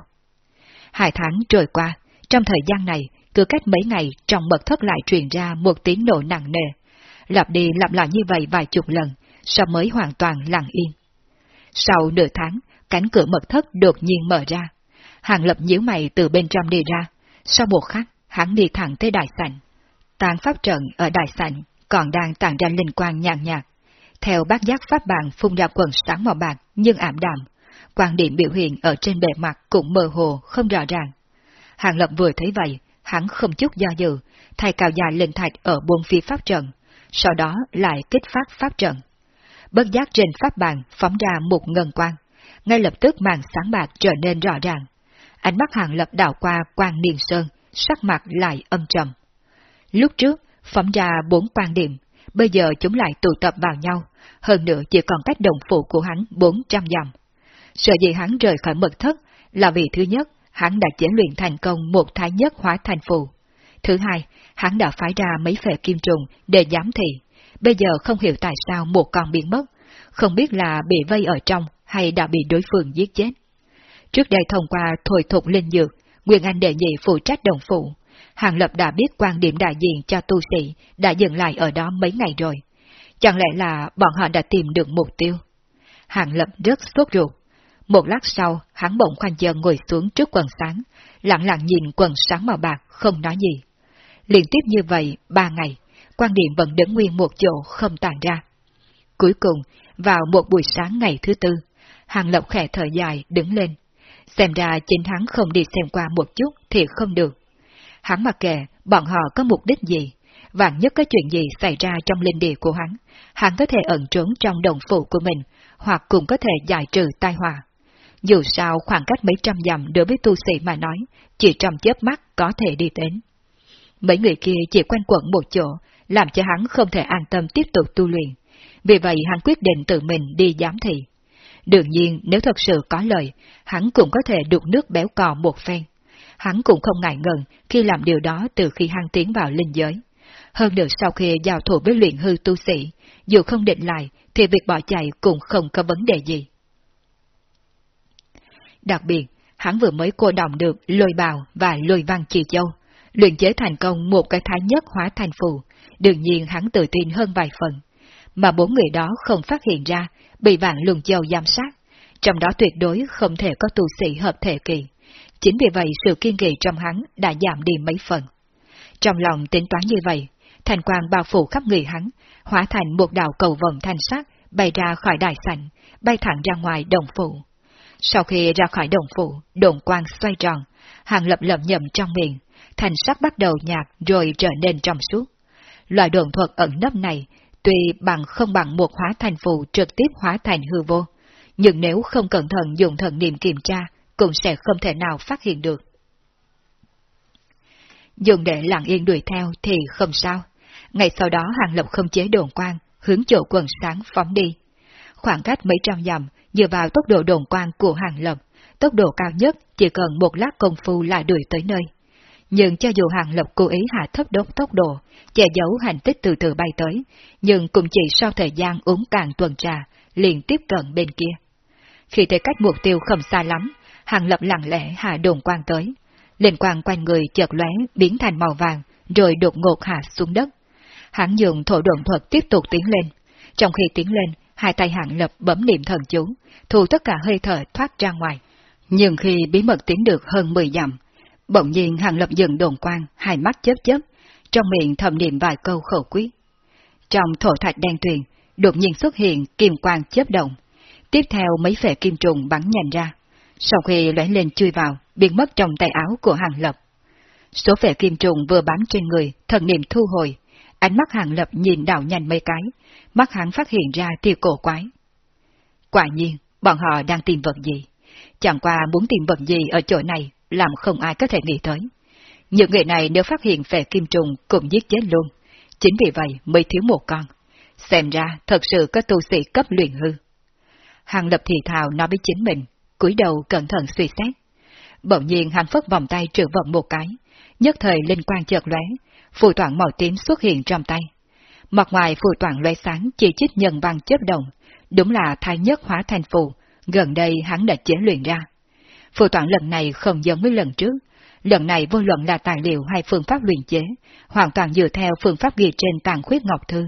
Hai tháng trôi qua, trong thời gian này, cứ cách mấy ngày trong mật thất lại truyền ra một tiếng nổ nặng nề. Lặp đi lặp lại như vậy vài chục lần, sau mới hoàn toàn lặng yên. Sau nửa tháng, cánh cửa mật thất đột nhiên mở ra. Hàng lập nhíu mày từ bên trong đi ra. Sau một khắc, hắn đi thẳng tới đại sảnh. Tàn pháp trận ở đại sảnh còn đang tàn ra linh quang nhàn nhạt. Theo bác giác pháp bàn phun ra quần sáng màu bạc nhưng ảm đạm, quan điểm biểu hiện ở trên bề mặt cũng mơ hồ, không rõ ràng. Hàng Lập vừa thấy vậy, hắn không chút do dự, thay cào dài lên thạch ở buôn phi pháp trận, sau đó lại kích phát pháp trận. Bất giác trên pháp bàn phóng ra một ngân quang, ngay lập tức màn sáng bạc trở nên rõ ràng. Ánh mắt Hàng Lập đảo qua quang niên sơn, sắc mặt lại âm trầm. Lúc trước, phóng ra bốn quan điểm, bây giờ chúng lại tụ tập vào nhau, hơn nữa chỉ còn cách đồng phụ của hắn 400 dặm. Sợ gì hắn rời khỏi mật thất là vì thứ nhất, hắn đã chế luyện thành công một thái nhất hóa thành phù. Thứ hai, hắn đã phái ra mấy phệ kim trùng để giám thị. Bây giờ không hiểu tại sao một con biến mất, không biết là bị vây ở trong hay đã bị đối phương giết chết. Trước đây thông qua thổi thục linh dược, Nguyên Anh đề nghị phụ trách đồng phụ. Hàng Lập đã biết quan điểm đại diện cho tu sĩ đã dừng lại ở đó mấy ngày rồi. Chẳng lẽ là bọn họ đã tìm được mục tiêu? Hàng Lập rất sốt ruột. Một lát sau, hắn bỗng khoanh chân ngồi xuống trước quần sáng, lặng lặng nhìn quần sáng màu bạc, không nói gì. Liên tiếp như vậy, ba ngày, quan điểm vẫn đứng nguyên một chỗ không tàn ra. Cuối cùng, vào một buổi sáng ngày thứ tư, Hàng Lộc khẽ thở dài đứng lên. Xem ra chính hắn không đi xem qua một chút thì không được. Hắn mặc kệ bọn họ có mục đích gì, vạn nhất có chuyện gì xảy ra trong linh địa của hắn, hắn có thể ẩn trốn trong đồng phụ của mình, hoặc cũng có thể giải trừ tai họa. Dù sao khoảng cách mấy trăm dặm đối với tu sĩ mà nói, chỉ trong chớp mắt có thể đi đến. Mấy người kia chỉ quanh quẩn một chỗ, làm cho hắn không thể an tâm tiếp tục tu luyện. Vì vậy hắn quyết định tự mình đi giám thị. Đương nhiên nếu thật sự có lời, hắn cũng có thể đục nước béo cò một phen. Hắn cũng không ngại ngần khi làm điều đó từ khi hắn tiến vào linh giới. Hơn nữa sau khi giao thủ với luyện hư tu sĩ, dù không định lại thì việc bỏ chạy cũng không có vấn đề gì. Đặc biệt, hắn vừa mới cô động được lôi bào và lôi văn trì châu, luyện chế thành công một cái thái nhất hóa thành phù, đương nhiên hắn tự tin hơn vài phần. Mà bốn người đó không phát hiện ra, bị vạn luồng châu giám sát, trong đó tuyệt đối không thể có tu sĩ hợp thể kỳ. Chính vì vậy sự kiên kỳ trong hắn đã giảm đi mấy phần. Trong lòng tính toán như vậy, thành quang bao phủ khắp người hắn, hóa thành một đạo cầu vòng thanh sắc, bay ra khỏi đại sảnh, bay thẳng ra ngoài đồng phủ. Sau khi ra khỏi đồng phủ, đồn quang xoay tròn, hàng lập lậm nhầm trong miệng, thành sắc bắt đầu nhạt rồi trở nên trong suốt. Loại đồn thuật ẩn nấp này, tuy bằng không bằng một hóa thành phù trực tiếp hóa thành hư vô, nhưng nếu không cẩn thận dùng thần niệm kiểm tra, cũng sẽ không thể nào phát hiện được. Dùng để lặng yên đuổi theo thì không sao. Ngày sau đó Hàng Lập không chế đồn quang, hướng chỗ quần sáng phóng đi. Khoảng cách mấy trăm dặm, dựa vào tốc độ đồn quang của Hàng Lập, tốc độ cao nhất chỉ cần một lát công phu là đuổi tới nơi. Nhưng cho dù Hàng Lập cố ý hạ thấp đốt tốc độ, che giấu hành tích từ từ bay tới, nhưng cũng chỉ sau thời gian uống càng tuần trà, liền tiếp cận bên kia. Khi thấy cách mục tiêu không xa lắm, Hàng Lập lặng lẽ hạ đồn quang tới. Lên quang quanh người chợt lóe biến thành màu vàng, rồi đột ngột hạ xuống đất. Hắn dùng thổ độn thuật tiếp tục tiến lên. Trong khi tiến lên, hai tay hạng Lập bấm niệm thần chú, thu tất cả hơi thở thoát ra ngoài. Nhưng khi bí mật tiến được hơn 10 dặm, bỗng nhiên hạng Lập dừng đồn quang, hai mắt chớp chớp, trong miệng thầm niệm vài câu khẩu quyết. Trong thổ thạch đen tuyền, đột nhiên xuất hiện kim quang chớp động. Tiếp theo mấy phệ kim trùng bắn nhanh ra. Sau khi lóe lên chui vào, biến mất trong tay áo của Hàng Lập. Số phệ kim trùng vừa bám trên người, thần niệm thu hồi. Ánh mắt Hàng Lập nhìn đảo nhanh mấy cái, mắt hắn phát hiện ra tiêu cổ quái. Quả nhiên, bọn họ đang tìm vật gì? Chẳng qua muốn tìm vật gì ở chỗ này, làm không ai có thể nghĩ tới. Những người này nếu phát hiện về kim trùng cũng giết chết luôn. Chính vì vậy mới thiếu một con. Xem ra thật sự có tu sĩ cấp luyện hư. Hàng lập thì thào nói với chính mình, cúi đầu cẩn thận suy xét. Bỗng nhiên hắn phất vòng tay trừ vận một cái, nhất thời linh quang chợt lóe, phù toàn màu tím xuất hiện trong tay. Mặt ngoài phù toàn lóe sáng chỉ chích nhân văn chớp động, đúng là thái nhất hóa thành phù, gần đây hắn đã chế luyện ra. Phù toàn lần này không giống với lần trước, lần này vô luận là tài liệu hay phương pháp luyện chế, hoàn toàn dựa theo phương pháp ghi trên tàn khuyết ngọc thư.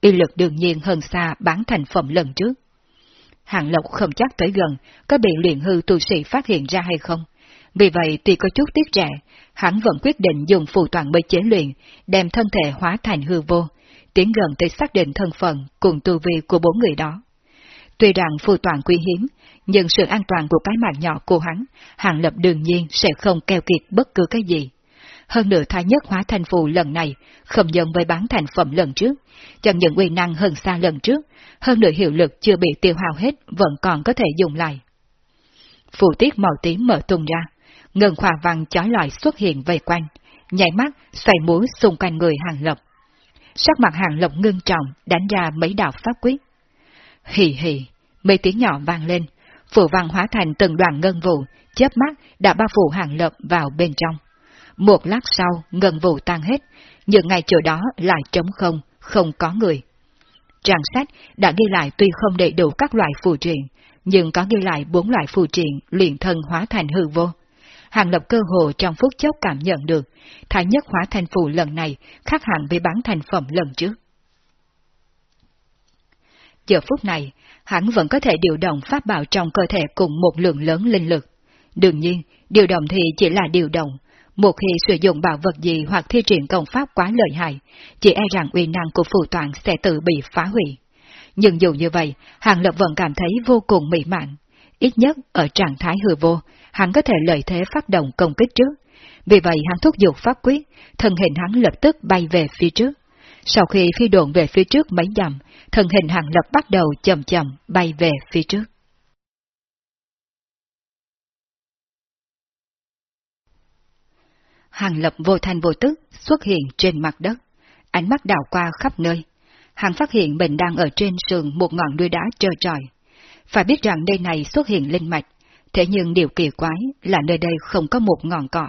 Y lực đương nhiên hơn xa bán thành phẩm lần trước. Hàng Lộc không chắc tới gần, có bị luyện hư tu sĩ phát hiện ra hay không. Vì vậy tuy có chút tiếc rẻ, hắn vẫn quyết định dùng phù toàn mới chế luyện, đem thân thể hóa thành hư vô, tiến gần tới xác định thân phận cùng tu vi của bốn người đó. Tuy rằng phù toàn quý hiếm, nhưng sự an toàn của cái mạng nhỏ của hắn, Hàng Lập đương nhiên sẽ không keo kiệt bất cứ cái gì. Hơn nữa thái nhất hóa thành phù lần này, không dần với bán thành phẩm lần trước, chẳng những uy năng hơn xa lần trước, hơn nữa hiệu lực chưa bị tiêu hao hết vẫn còn có thể dùng lại. Phù tiết màu tím mở tung ra, ngân khoa văn chói lọi xuất hiện vây quanh, nhảy mắt xoay múa xung quanh người hàng lập. Sắc mặt hàng lập ngưng trọng đánh ra mấy đạo pháp quyết. Hì hì, mấy tiếng nhỏ vang lên, phù văn hóa thành từng đoàn ngân vụ, chớp mắt đã bao phủ hàng lập vào bên trong. Một lát sau, ngân vụ tan hết, nhưng ngay chỗ đó lại trống không, không có người. Trang sách đã ghi lại tuy không đầy đủ các loại phù triện, nhưng có ghi lại bốn loại phù triện luyện thân hóa thành hư vô. Hàng lập cơ hồ trong phút chốc cảm nhận được, thái nhất hóa thành phù lần này khác hẳn với bán thành phẩm lần trước. Giờ phút này, hắn vẫn có thể điều động pháp bảo trong cơ thể cùng một lượng lớn linh lực. Đương nhiên, điều động thì chỉ là điều động, một khi sử dụng bảo vật gì hoặc thi triển công pháp quá lợi hại, chỉ e rằng uy năng của phù toàn sẽ tự bị phá hủy. Nhưng dù như vậy, Hàng Lập vẫn cảm thấy vô cùng mỹ mãn. Ít nhất ở trạng thái hư vô, hắn có thể lợi thế phát động công kích trước. Vì vậy hắn thúc giục pháp quyết, thân hình hắn lập tức bay về phía trước. Sau khi phi độn về phía trước mấy dặm, thân hình Hàng Lập bắt đầu chậm chậm bay về phía trước. Hàng Lập vô thanh vô tức xuất hiện trên mặt đất, ánh mắt đảo qua khắp nơi. Hàng phát hiện mình đang ở trên sườn một ngọn núi đá trơ trọi. Phải biết rằng nơi này xuất hiện linh mạch, thế nhưng điều kỳ quái là nơi đây không có một ngọn cỏ.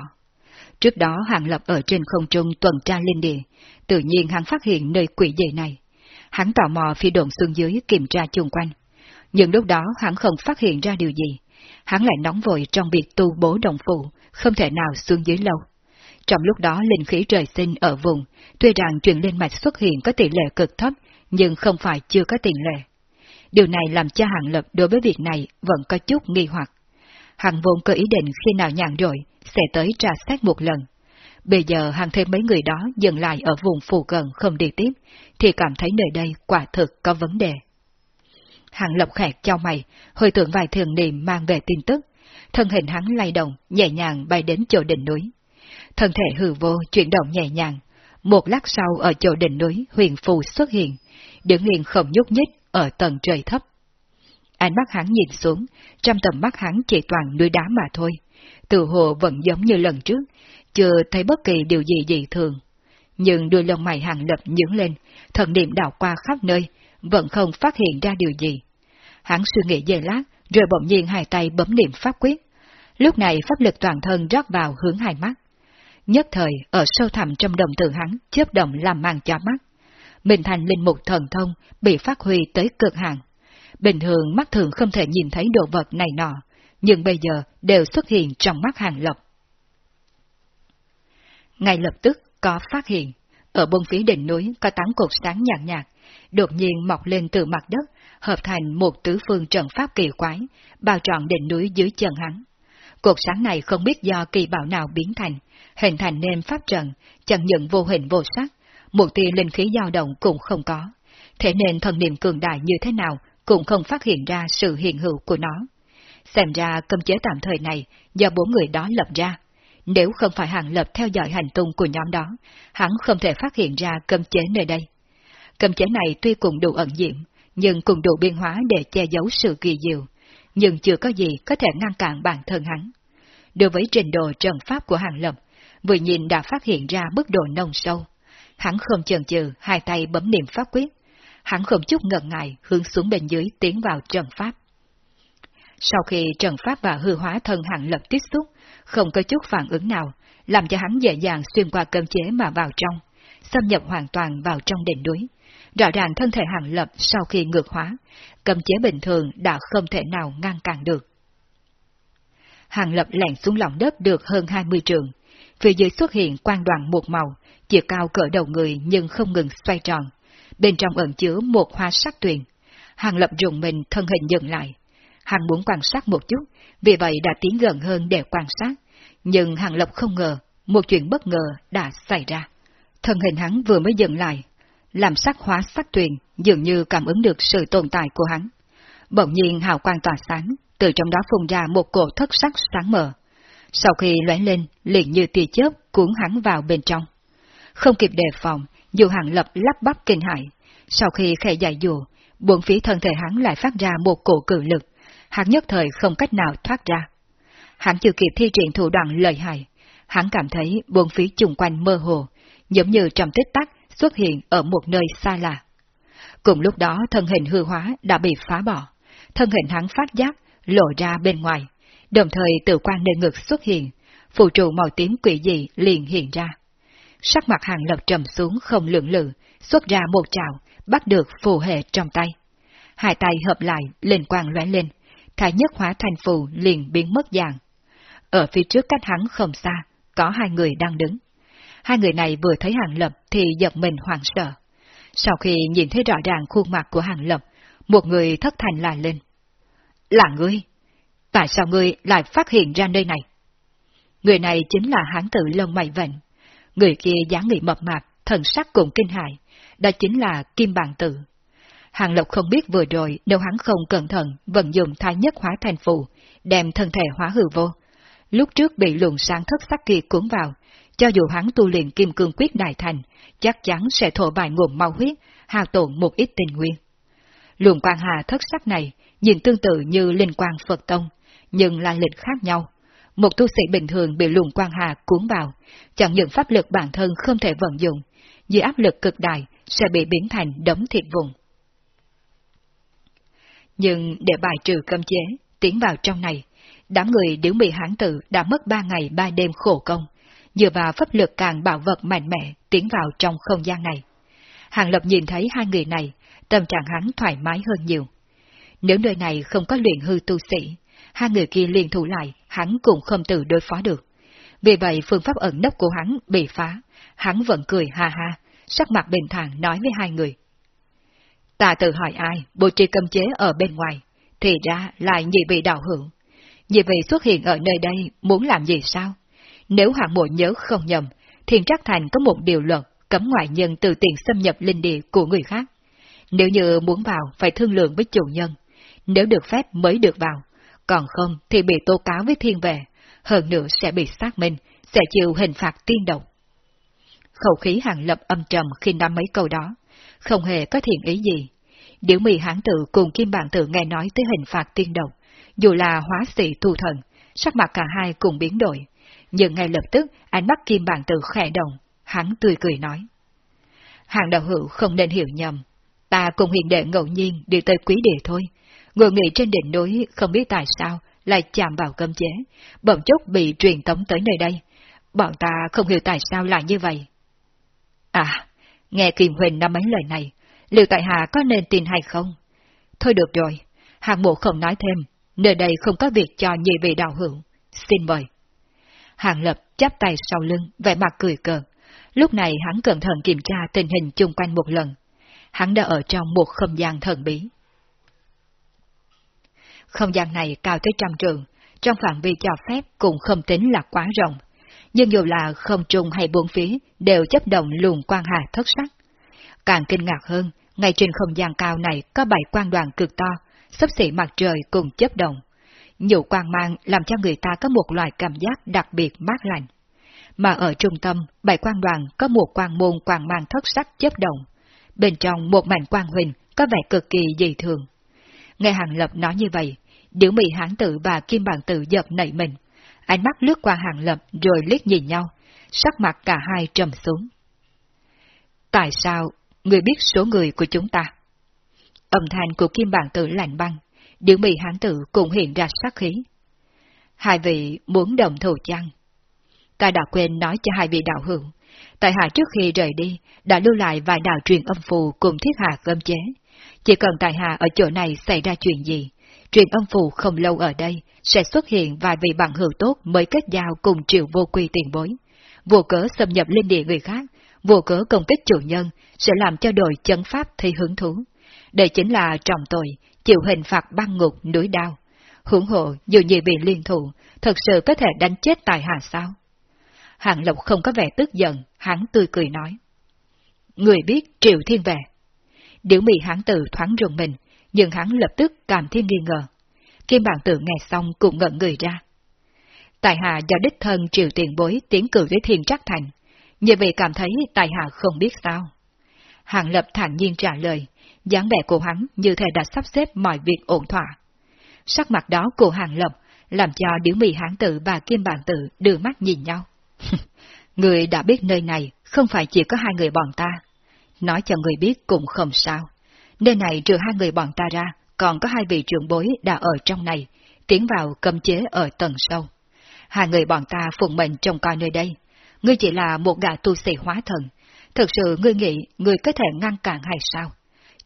Trước đó Hàng Lập ở trên không trung tuần tra linh địa, tự nhiên hắn phát hiện nơi quỷ dị này. Hắn tò mò phi đồn xuống dưới kiểm tra chung quanh. Nhưng lúc đó hắn không phát hiện ra điều gì. Hắn lại nóng vội trong việc tu bố đồng phụ, không thể nào xuống dưới lâu. Trong lúc đó linh khí trời sinh ở vùng, tuy rằng chuyện linh mạch xuất hiện có tỷ lệ cực thấp, nhưng không phải chưa có tiền lệ. Điều này làm cho Hàng Lập đối với việc này vẫn có chút nghi hoặc. Hàng vốn có ý định khi nào nhàn rỗi sẽ tới tra xét một lần. Bây giờ hàng thêm mấy người đó dừng lại ở vùng phù gần không đi tiếp, thì cảm thấy nơi đây quả thực có vấn đề. Hàng lộc khẹt cho mày, hồi tưởng vài thường niệm mang về tin tức. Thân hình hắn lay động, nhẹ nhàng bay đến chỗ đỉnh núi. Thân thể hư vô chuyển động nhẹ nhàng. Một lát sau ở chỗ đỉnh núi huyền phù xuất hiện, đứng yên không nhúc nhích ở tầng trời thấp. Ánh mắt hắn nhìn xuống, trong tầm mắt hắn chỉ toàn núi đá mà thôi. Từ hồ vẫn giống như lần trước, chưa thấy bất kỳ điều gì dị thường. Nhưng đôi lông mày hàng lập nhướng lên, thần niệm đảo qua khắp nơi, vẫn không phát hiện ra điều gì. Hắn suy nghĩ dây lát, rồi bỗng nhiên hai tay bấm niệm pháp quyết. Lúc này pháp lực toàn thân rót vào hướng hai mắt. Nhất thời, ở sâu thẳm trong đồng tử hắn, chớp động làm mang cho mắt. Mình thành linh mục thần thông, bị phát huy tới cực hạn. Bình thường mắt thường không thể nhìn thấy đồ vật này nọ, nhưng bây giờ đều xuất hiện trong mắt hàng lập. Ngay lập tức có phát hiện, ở bông phía đỉnh núi có tám cột sáng nhạt nhạt, đột nhiên mọc lên từ mặt đất, hợp thành một tứ phương trận pháp kỳ quái, bao trọn đỉnh núi dưới chân hắn. Cột sáng này không biết do kỳ bảo nào biến thành, hình thành nên pháp trận, chẳng những vô hình vô sắc, một tia linh khí dao động cũng không có. Thế nên thần niệm cường đại như thế nào cũng không phát hiện ra sự hiện hữu của nó. Xem ra cấm chế tạm thời này do bốn người đó lập ra. Nếu không phải hàng lập theo dõi hành tung của nhóm đó, hắn không thể phát hiện ra cấm chế nơi đây. Cấm chế này tuy cũng đủ ẩn diệm, nhưng cũng đủ biên hóa để che giấu sự kỳ diệu, nhưng chưa có gì có thể ngăn cản bản thân hắn. Đối với trình độ trần pháp của hàng lập, vừa nhìn đã phát hiện ra mức độ nông sâu. Hắn không chần chừ, hai tay bấm niệm pháp quyết. Hắn không chút ngần ngại hướng xuống bên dưới tiến vào trần pháp. Sau khi trần pháp và hư hóa thân hạng lập tiếp xúc, không có chút phản ứng nào, làm cho hắn dễ dàng xuyên qua cơm chế mà vào trong, xâm nhập hoàn toàn vào trong đỉnh núi. Rõ ràng thân thể hạng lập sau khi ngược hóa, cơm chế bình thường đã không thể nào ngăn cản được. Hàng lập lẻn xuống lòng đất được hơn 20 trường. Phía dưới xuất hiện quan đoàn một màu, chiều cao cỡ đầu người nhưng không ngừng xoay tròn. Bên trong ẩn chứa một hoa sắc tuyền. Hàng lập rùng mình thân hình dừng lại. Hàng muốn quan sát một chút, vì vậy đã tiến gần hơn để quan sát. Nhưng Hàng lập không ngờ, một chuyện bất ngờ đã xảy ra. Thân hình hắn vừa mới dừng lại, làm sắc hóa sắc tuyền, dường như cảm ứng được sự tồn tại của hắn. Bỗng nhiên hào quang tỏa sáng, từ trong đó phun ra một cổ thất sắc sáng mờ. Sau khi lóe lên, liền như tia chớp cuốn hắn vào bên trong. Không kịp đề phòng, dù hàng lập lắp bắp kinh hại. Sau khi khẽ dạy dù, buồn phía thân thể hắn lại phát ra một cổ cử lực, hắn nhất thời không cách nào thoát ra. Hắn chưa kịp thi triển thủ đoạn lợi hại, hắn cảm thấy buồn phía chung quanh mơ hồ, giống như trong tích tắc xuất hiện ở một nơi xa lạ. Cùng lúc đó thân hình hư hóa đã bị phá bỏ, thân hình hắn phát giác lộ ra bên ngoài, đồng thời tự quan nơi ngực xuất hiện, phụ trụ màu tím quỷ dị liền hiện ra. Sắc mặt hàng lập trầm xuống không lượng lự, xuất ra một trào, bắt được phù hệ trong tay. Hai tay hợp lại, lên quang lóe lên, thái nhất hóa thành phù liền biến mất dạng. Ở phía trước cách hắn không xa, có hai người đang đứng. Hai người này vừa thấy hàng lập thì giật mình hoảng sợ. Sau khi nhìn thấy rõ ràng khuôn mặt của hàng lập, một người thất thành là lên. Là ngươi? Tại sao ngươi lại phát hiện ra nơi này? Người này chính là hán tử lông mày vệnh. Người kia dáng người mập mạp, thần sắc cũng kinh hại. Đó chính là Kim Bàn Tử. Hàng Lộc không biết vừa rồi nếu hắn không cẩn thận vận dụng thái nhất hóa thành phù, đem thân thể hóa hư vô. Lúc trước bị luồng sáng thất sắc kia cuốn vào, cho dù hắn tu luyện kim cương quyết đại thành, chắc chắn sẽ thổ bài nguồn mau huyết, hao tổn một ít tình nguyên. Luồng quang hà thất sắc này nhìn tương tự như linh quang Phật Tông, nhưng là lịch khác nhau. Một tu sĩ bình thường bị luồng quang hà cuốn vào, chẳng những pháp lực bản thân không thể vận dụng, dưới áp lực cực đại sẽ bị biến thành đống thịt vùng. Nhưng để bài trừ cấm chế, tiến vào trong này, đám người điếu bị hán tử đã mất ba ngày ba đêm khổ công, dựa vào pháp lực càng bảo vật mạnh mẽ tiến vào trong không gian này. Hàng Lập nhìn thấy hai người này, tâm trạng hắn thoải mái hơn nhiều. Nếu nơi này không có luyện hư tu sĩ, hai người kia liền thủ lại, hắn cũng không tự đối phó được. Vì vậy phương pháp ẩn nấp của hắn bị phá, hắn vẫn cười ha ha, sắc mặt bình thản nói với hai người. Ta tự hỏi ai, bố trí cấm chế ở bên ngoài, thì ra lại nhị vị đạo hưởng. Nhị vị xuất hiện ở nơi đây muốn làm gì sao? Nếu hạng mộ nhớ không nhầm, Thiên Trắc Thành có một điều luật cấm ngoại nhân từ tiền xâm nhập linh địa của người khác. Nếu như muốn vào phải thương lượng với chủ nhân, nếu được phép mới được vào, còn không thì bị tố cáo với thiên vệ, hơn nữa sẽ bị xác minh, sẽ chịu hình phạt tiên độc. Khẩu khí hàng lập âm trầm khi nói mấy câu đó, không hề có thiện ý gì. Điểu mì hãng tự cùng kim bản tự nghe nói tới hình phạt tiên độc, dù là hóa sĩ tu thần, sắc mặt cả hai cùng biến đổi, nhưng ngay lập tức ánh mắt kim bản tự khẽ động, hắn tươi cười nói. Hàng đạo hữu không nên hiểu nhầm, ta cùng hiền đệ ngẫu nhiên đi tới quý địa thôi, ngồi nghỉ trên đỉnh núi không biết tại sao lại chạm vào cơm chế, bỗng chốc bị truyền tống tới nơi đây. Bọn ta không hiểu tại sao lại như vậy. À, nghe Kim Huỳnh nói mấy lời này, liệu tại hạ có nên tin hay không? Thôi được rồi, hạng mộ không nói thêm, nơi đây không có việc cho nhị vị đạo hữu. Xin mời. Hàng Lập chắp tay sau lưng, vẻ mặt cười cợt. Lúc này hắn cẩn thận kiểm tra tình hình chung quanh một lần. Hắn đã ở trong một không gian thần bí. Không gian này cao tới trăm trường, trong phạm vi cho phép cũng không tính là quá rộng. Nhưng dù là không trung hay buôn phía, đều chấp động luồng quan hà thất sắc. Càng kinh ngạc hơn, ngay trên không gian cao này có bảy quan đoàn cực to, sắp xỉ mặt trời cùng chấp động. Nhiều quang mang làm cho người ta có một loại cảm giác đặc biệt mát lạnh. Mà ở trung tâm, bảy quan đoàn có một quang môn quang mang thất sắc chấp động. Bên trong một mảnh quang huỳnh có vẻ cực kỳ dị thường. Nghe Hàng Lập nói như vậy, Điểu mị hãng tử và kim bàn tử giật nảy mình. Ánh mắt lướt qua Hàng Lập rồi liếc nhìn nhau. sắc mặt cả hai trầm xuống. Tại sao người biết số người của chúng ta? Âm thanh của kim bàn tử lạnh băng, điểu mị hãng tử cũng hiện ra sắc khí. Hai vị muốn đồng thù chăng? Ta đã quên nói cho hai vị đạo hữu, tại hạ trước khi rời đi, đã lưu lại vài đạo truyền âm phù cùng thiết hạ cơm chế. Chỉ cần tại hạ ở chỗ này xảy ra chuyện gì, truyền âm phù không lâu ở đây, sẽ xuất hiện vài vị bạn hữu tốt mới kết giao cùng triệu vô quy tiền bối. Vô cớ xâm nhập lên địa người khác, vô cớ công kích chủ nhân, sẽ làm cho đội chấn pháp thi hứng thú. Đây chính là trọng tội, chịu hình phạt băng ngục núi đao. Hưởng hộ dù nhị bị liên thủ, thật sự có thể đánh chết tài hạ sao? Hạng Lộc không có vẻ tức giận, hắn tươi cười nói. Người biết triệu thiên về. Điểu mị hắn tử thoáng rùng mình, nhưng hắn lập tức cảm thấy nghi ngờ. Kim bản tử nghe xong cũng ngẩn người ra. Tài hạ do đích thân triệu tiền bối tiến cử với thiên trắc thành, như vậy cảm thấy tài hạ không biết sao. Hàng lập thản nhiên trả lời, dáng vẻ của hắn như thể đã sắp xếp mọi việc ổn thỏa. Sắc mặt đó của hàng lập làm cho điếu mì hán tử và kim bản tử đưa mắt nhìn nhau. người đã biết nơi này không phải chỉ có hai người bọn ta. Nói cho người biết cũng không sao. Nơi này trừ hai người bọn ta ra, còn có hai vị trưởng bối đã ở trong này, tiến vào cầm chế ở tầng sâu. Hai người bọn ta phụng mệnh trông coi nơi đây. Ngươi chỉ là một gã tu sĩ hóa thần. Thật sự ngươi nghĩ ngươi có thể ngăn cản hay sao?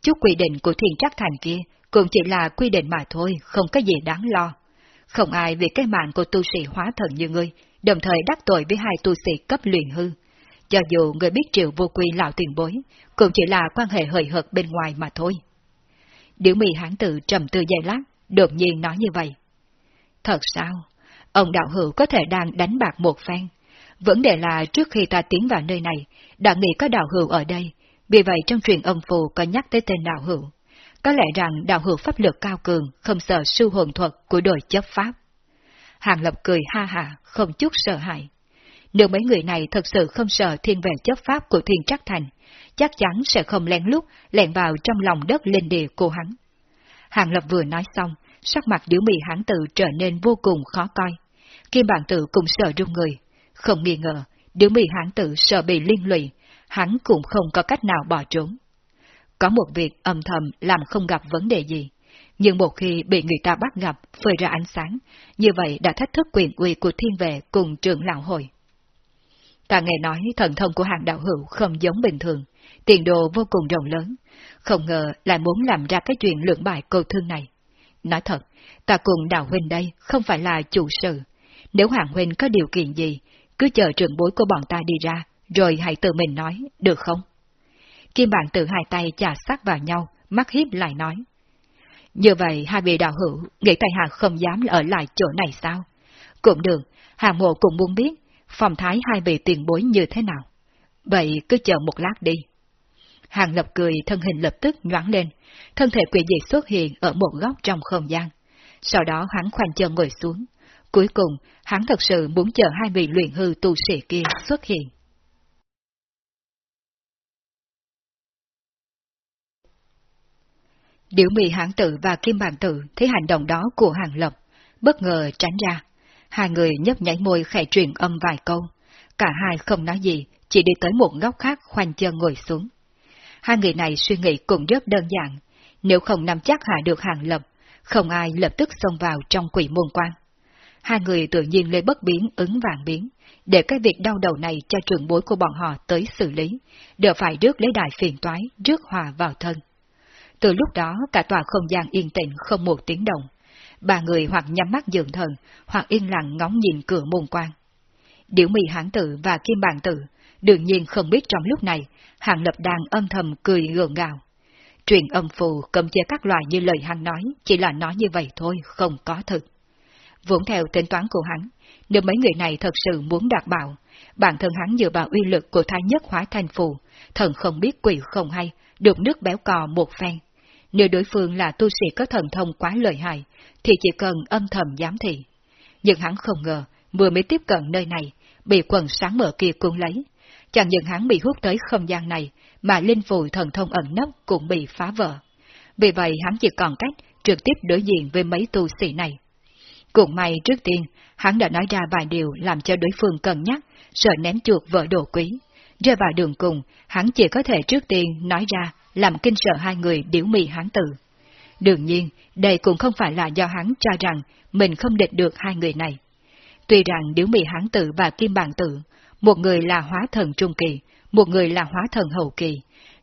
Chút quy định của thiên trắc thành kia cũng chỉ là quy định mà thôi, không có gì đáng lo. Không ai vì cái mạng của tu sĩ hóa thần như ngươi, đồng thời đắc tội với hai tu sĩ cấp luyện hư. Cho dù người biết triệu vô quy lão tiền bối, cũng chỉ là quan hệ hời hợt bên ngoài mà thôi. Điểu mì hán tự trầm tư giây lát, đột nhiên nói như vậy. Thật sao? Ông đạo hữu có thể đang đánh bạc một phen. Vấn đề là trước khi ta tiến vào nơi này, đã nghĩ có đạo hữu ở đây, vì vậy trong truyền âm phù có nhắc tới tên đạo hữu. Có lẽ rằng đạo hữu pháp lực cao cường, không sợ sư hồn thuật của đội chấp pháp. Hàng Lập cười ha hà, không chút sợ hãi. Nếu mấy người này thật sự không sợ thiên về chấp pháp của thiên trắc thành, chắc chắn sẽ không lén lút lẹn vào trong lòng đất lên địa của hắn. Hàng Lập vừa nói xong, sắc mặt điếu mì hán tử trở nên vô cùng khó coi. Kim bản tử cũng sợ run người. Không nghi ngờ, điếu mì hán tử sợ bị liên lụy, hắn cũng không có cách nào bỏ trốn. Có một việc âm thầm làm không gặp vấn đề gì, nhưng một khi bị người ta bắt gặp, phơi ra ánh sáng, như vậy đã thách thức quyền uy của thiên vệ cùng trưởng lão hội. Ta nghe nói thần thông của hàng đạo hữu không giống bình thường, tiền đồ vô cùng rộng lớn, không ngờ lại muốn làm ra cái chuyện lượng bài câu thương này. Nói thật, ta cùng đào huynh đây không phải là chủ sự. Nếu hoàng huynh có điều kiện gì, cứ chờ trưởng bối của bọn ta đi ra, rồi hãy tự mình nói, được không? Kim bạn tự hai tay chà sát vào nhau, mắt hiếp lại nói. Như vậy hai vị đạo hữu, nghĩ tài hạ không dám ở lại chỗ này sao? Cũng được, hàng mộ cũng muốn biết, phòng thái hai vị tiền bối như thế nào. Vậy cứ chờ một lát đi. Hàng lập cười thân hình lập tức nhoáng lên, thân thể quỷ dị xuất hiện ở một góc trong không gian. Sau đó hắn khoanh chân ngồi xuống. Cuối cùng, hắn thật sự muốn chờ hai vị luyện hư tu sĩ kia xuất hiện. Điểu mì hãng tử và kim Bàn tử thấy hành động đó của hàng lập, bất ngờ tránh ra. Hai người nhấp nhảy môi khẽ truyền âm vài câu. Cả hai không nói gì, chỉ đi tới một góc khác khoanh chân ngồi xuống. Hai người này suy nghĩ cũng rất đơn giản. Nếu không nắm chắc hạ được hàng lập, không ai lập tức xông vào trong quỷ môn quan. Hai người tự nhiên lấy bất biến ứng vàng biến, để cái việc đau đầu này cho trường bối của bọn họ tới xử lý, đều phải rước lấy đại phiền toái, rước hòa vào thân. Từ lúc đó cả tòa không gian yên tĩnh không một tiếng động. Ba người hoặc nhắm mắt dưỡng thần, hoặc yên lặng ngóng nhìn cửa môn quan. Điểu mì hãng tử và kim bàn tử, đương nhiên không biết trong lúc này, hàng lập đang âm thầm cười gượng gạo. Truyền âm phù cầm chế các loại như lời hắn nói, chỉ là nói như vậy thôi, không có thực. Vốn theo tính toán của hắn, nếu mấy người này thật sự muốn đạt bảo, bản thân hắn dựa vào uy lực của thái nhất hóa thành phù, thần không biết quỷ không hay, được nước béo cò một phen. Nếu đối phương là tu sĩ có thần thông quá lợi hại, thì chỉ cần âm thầm giám thị. Nhưng hắn không ngờ, vừa mới tiếp cận nơi này, bị quần sáng mở kia cuốn lấy. Chẳng những hắn bị hút tới không gian này, mà linh phù thần thông ẩn nấp cũng bị phá vỡ. Vì vậy hắn chỉ còn cách trực tiếp đối diện với mấy tu sĩ này. Cũng may trước tiên, Hắn đã nói ra vài điều làm cho đối phương cân nhắc, sợ ném chuột vợ đồ quý. Rơi vào đường cùng, hắn chỉ có thể trước tiên nói ra làm kinh sợ hai người điếu mì hắn tự. Đương nhiên, đây cũng không phải là do hắn cho rằng mình không địch được hai người này. Tuy rằng điếu mì hắn tự và kim bản tự một người là hóa thần trung kỳ, một người là hóa thần hậu kỳ,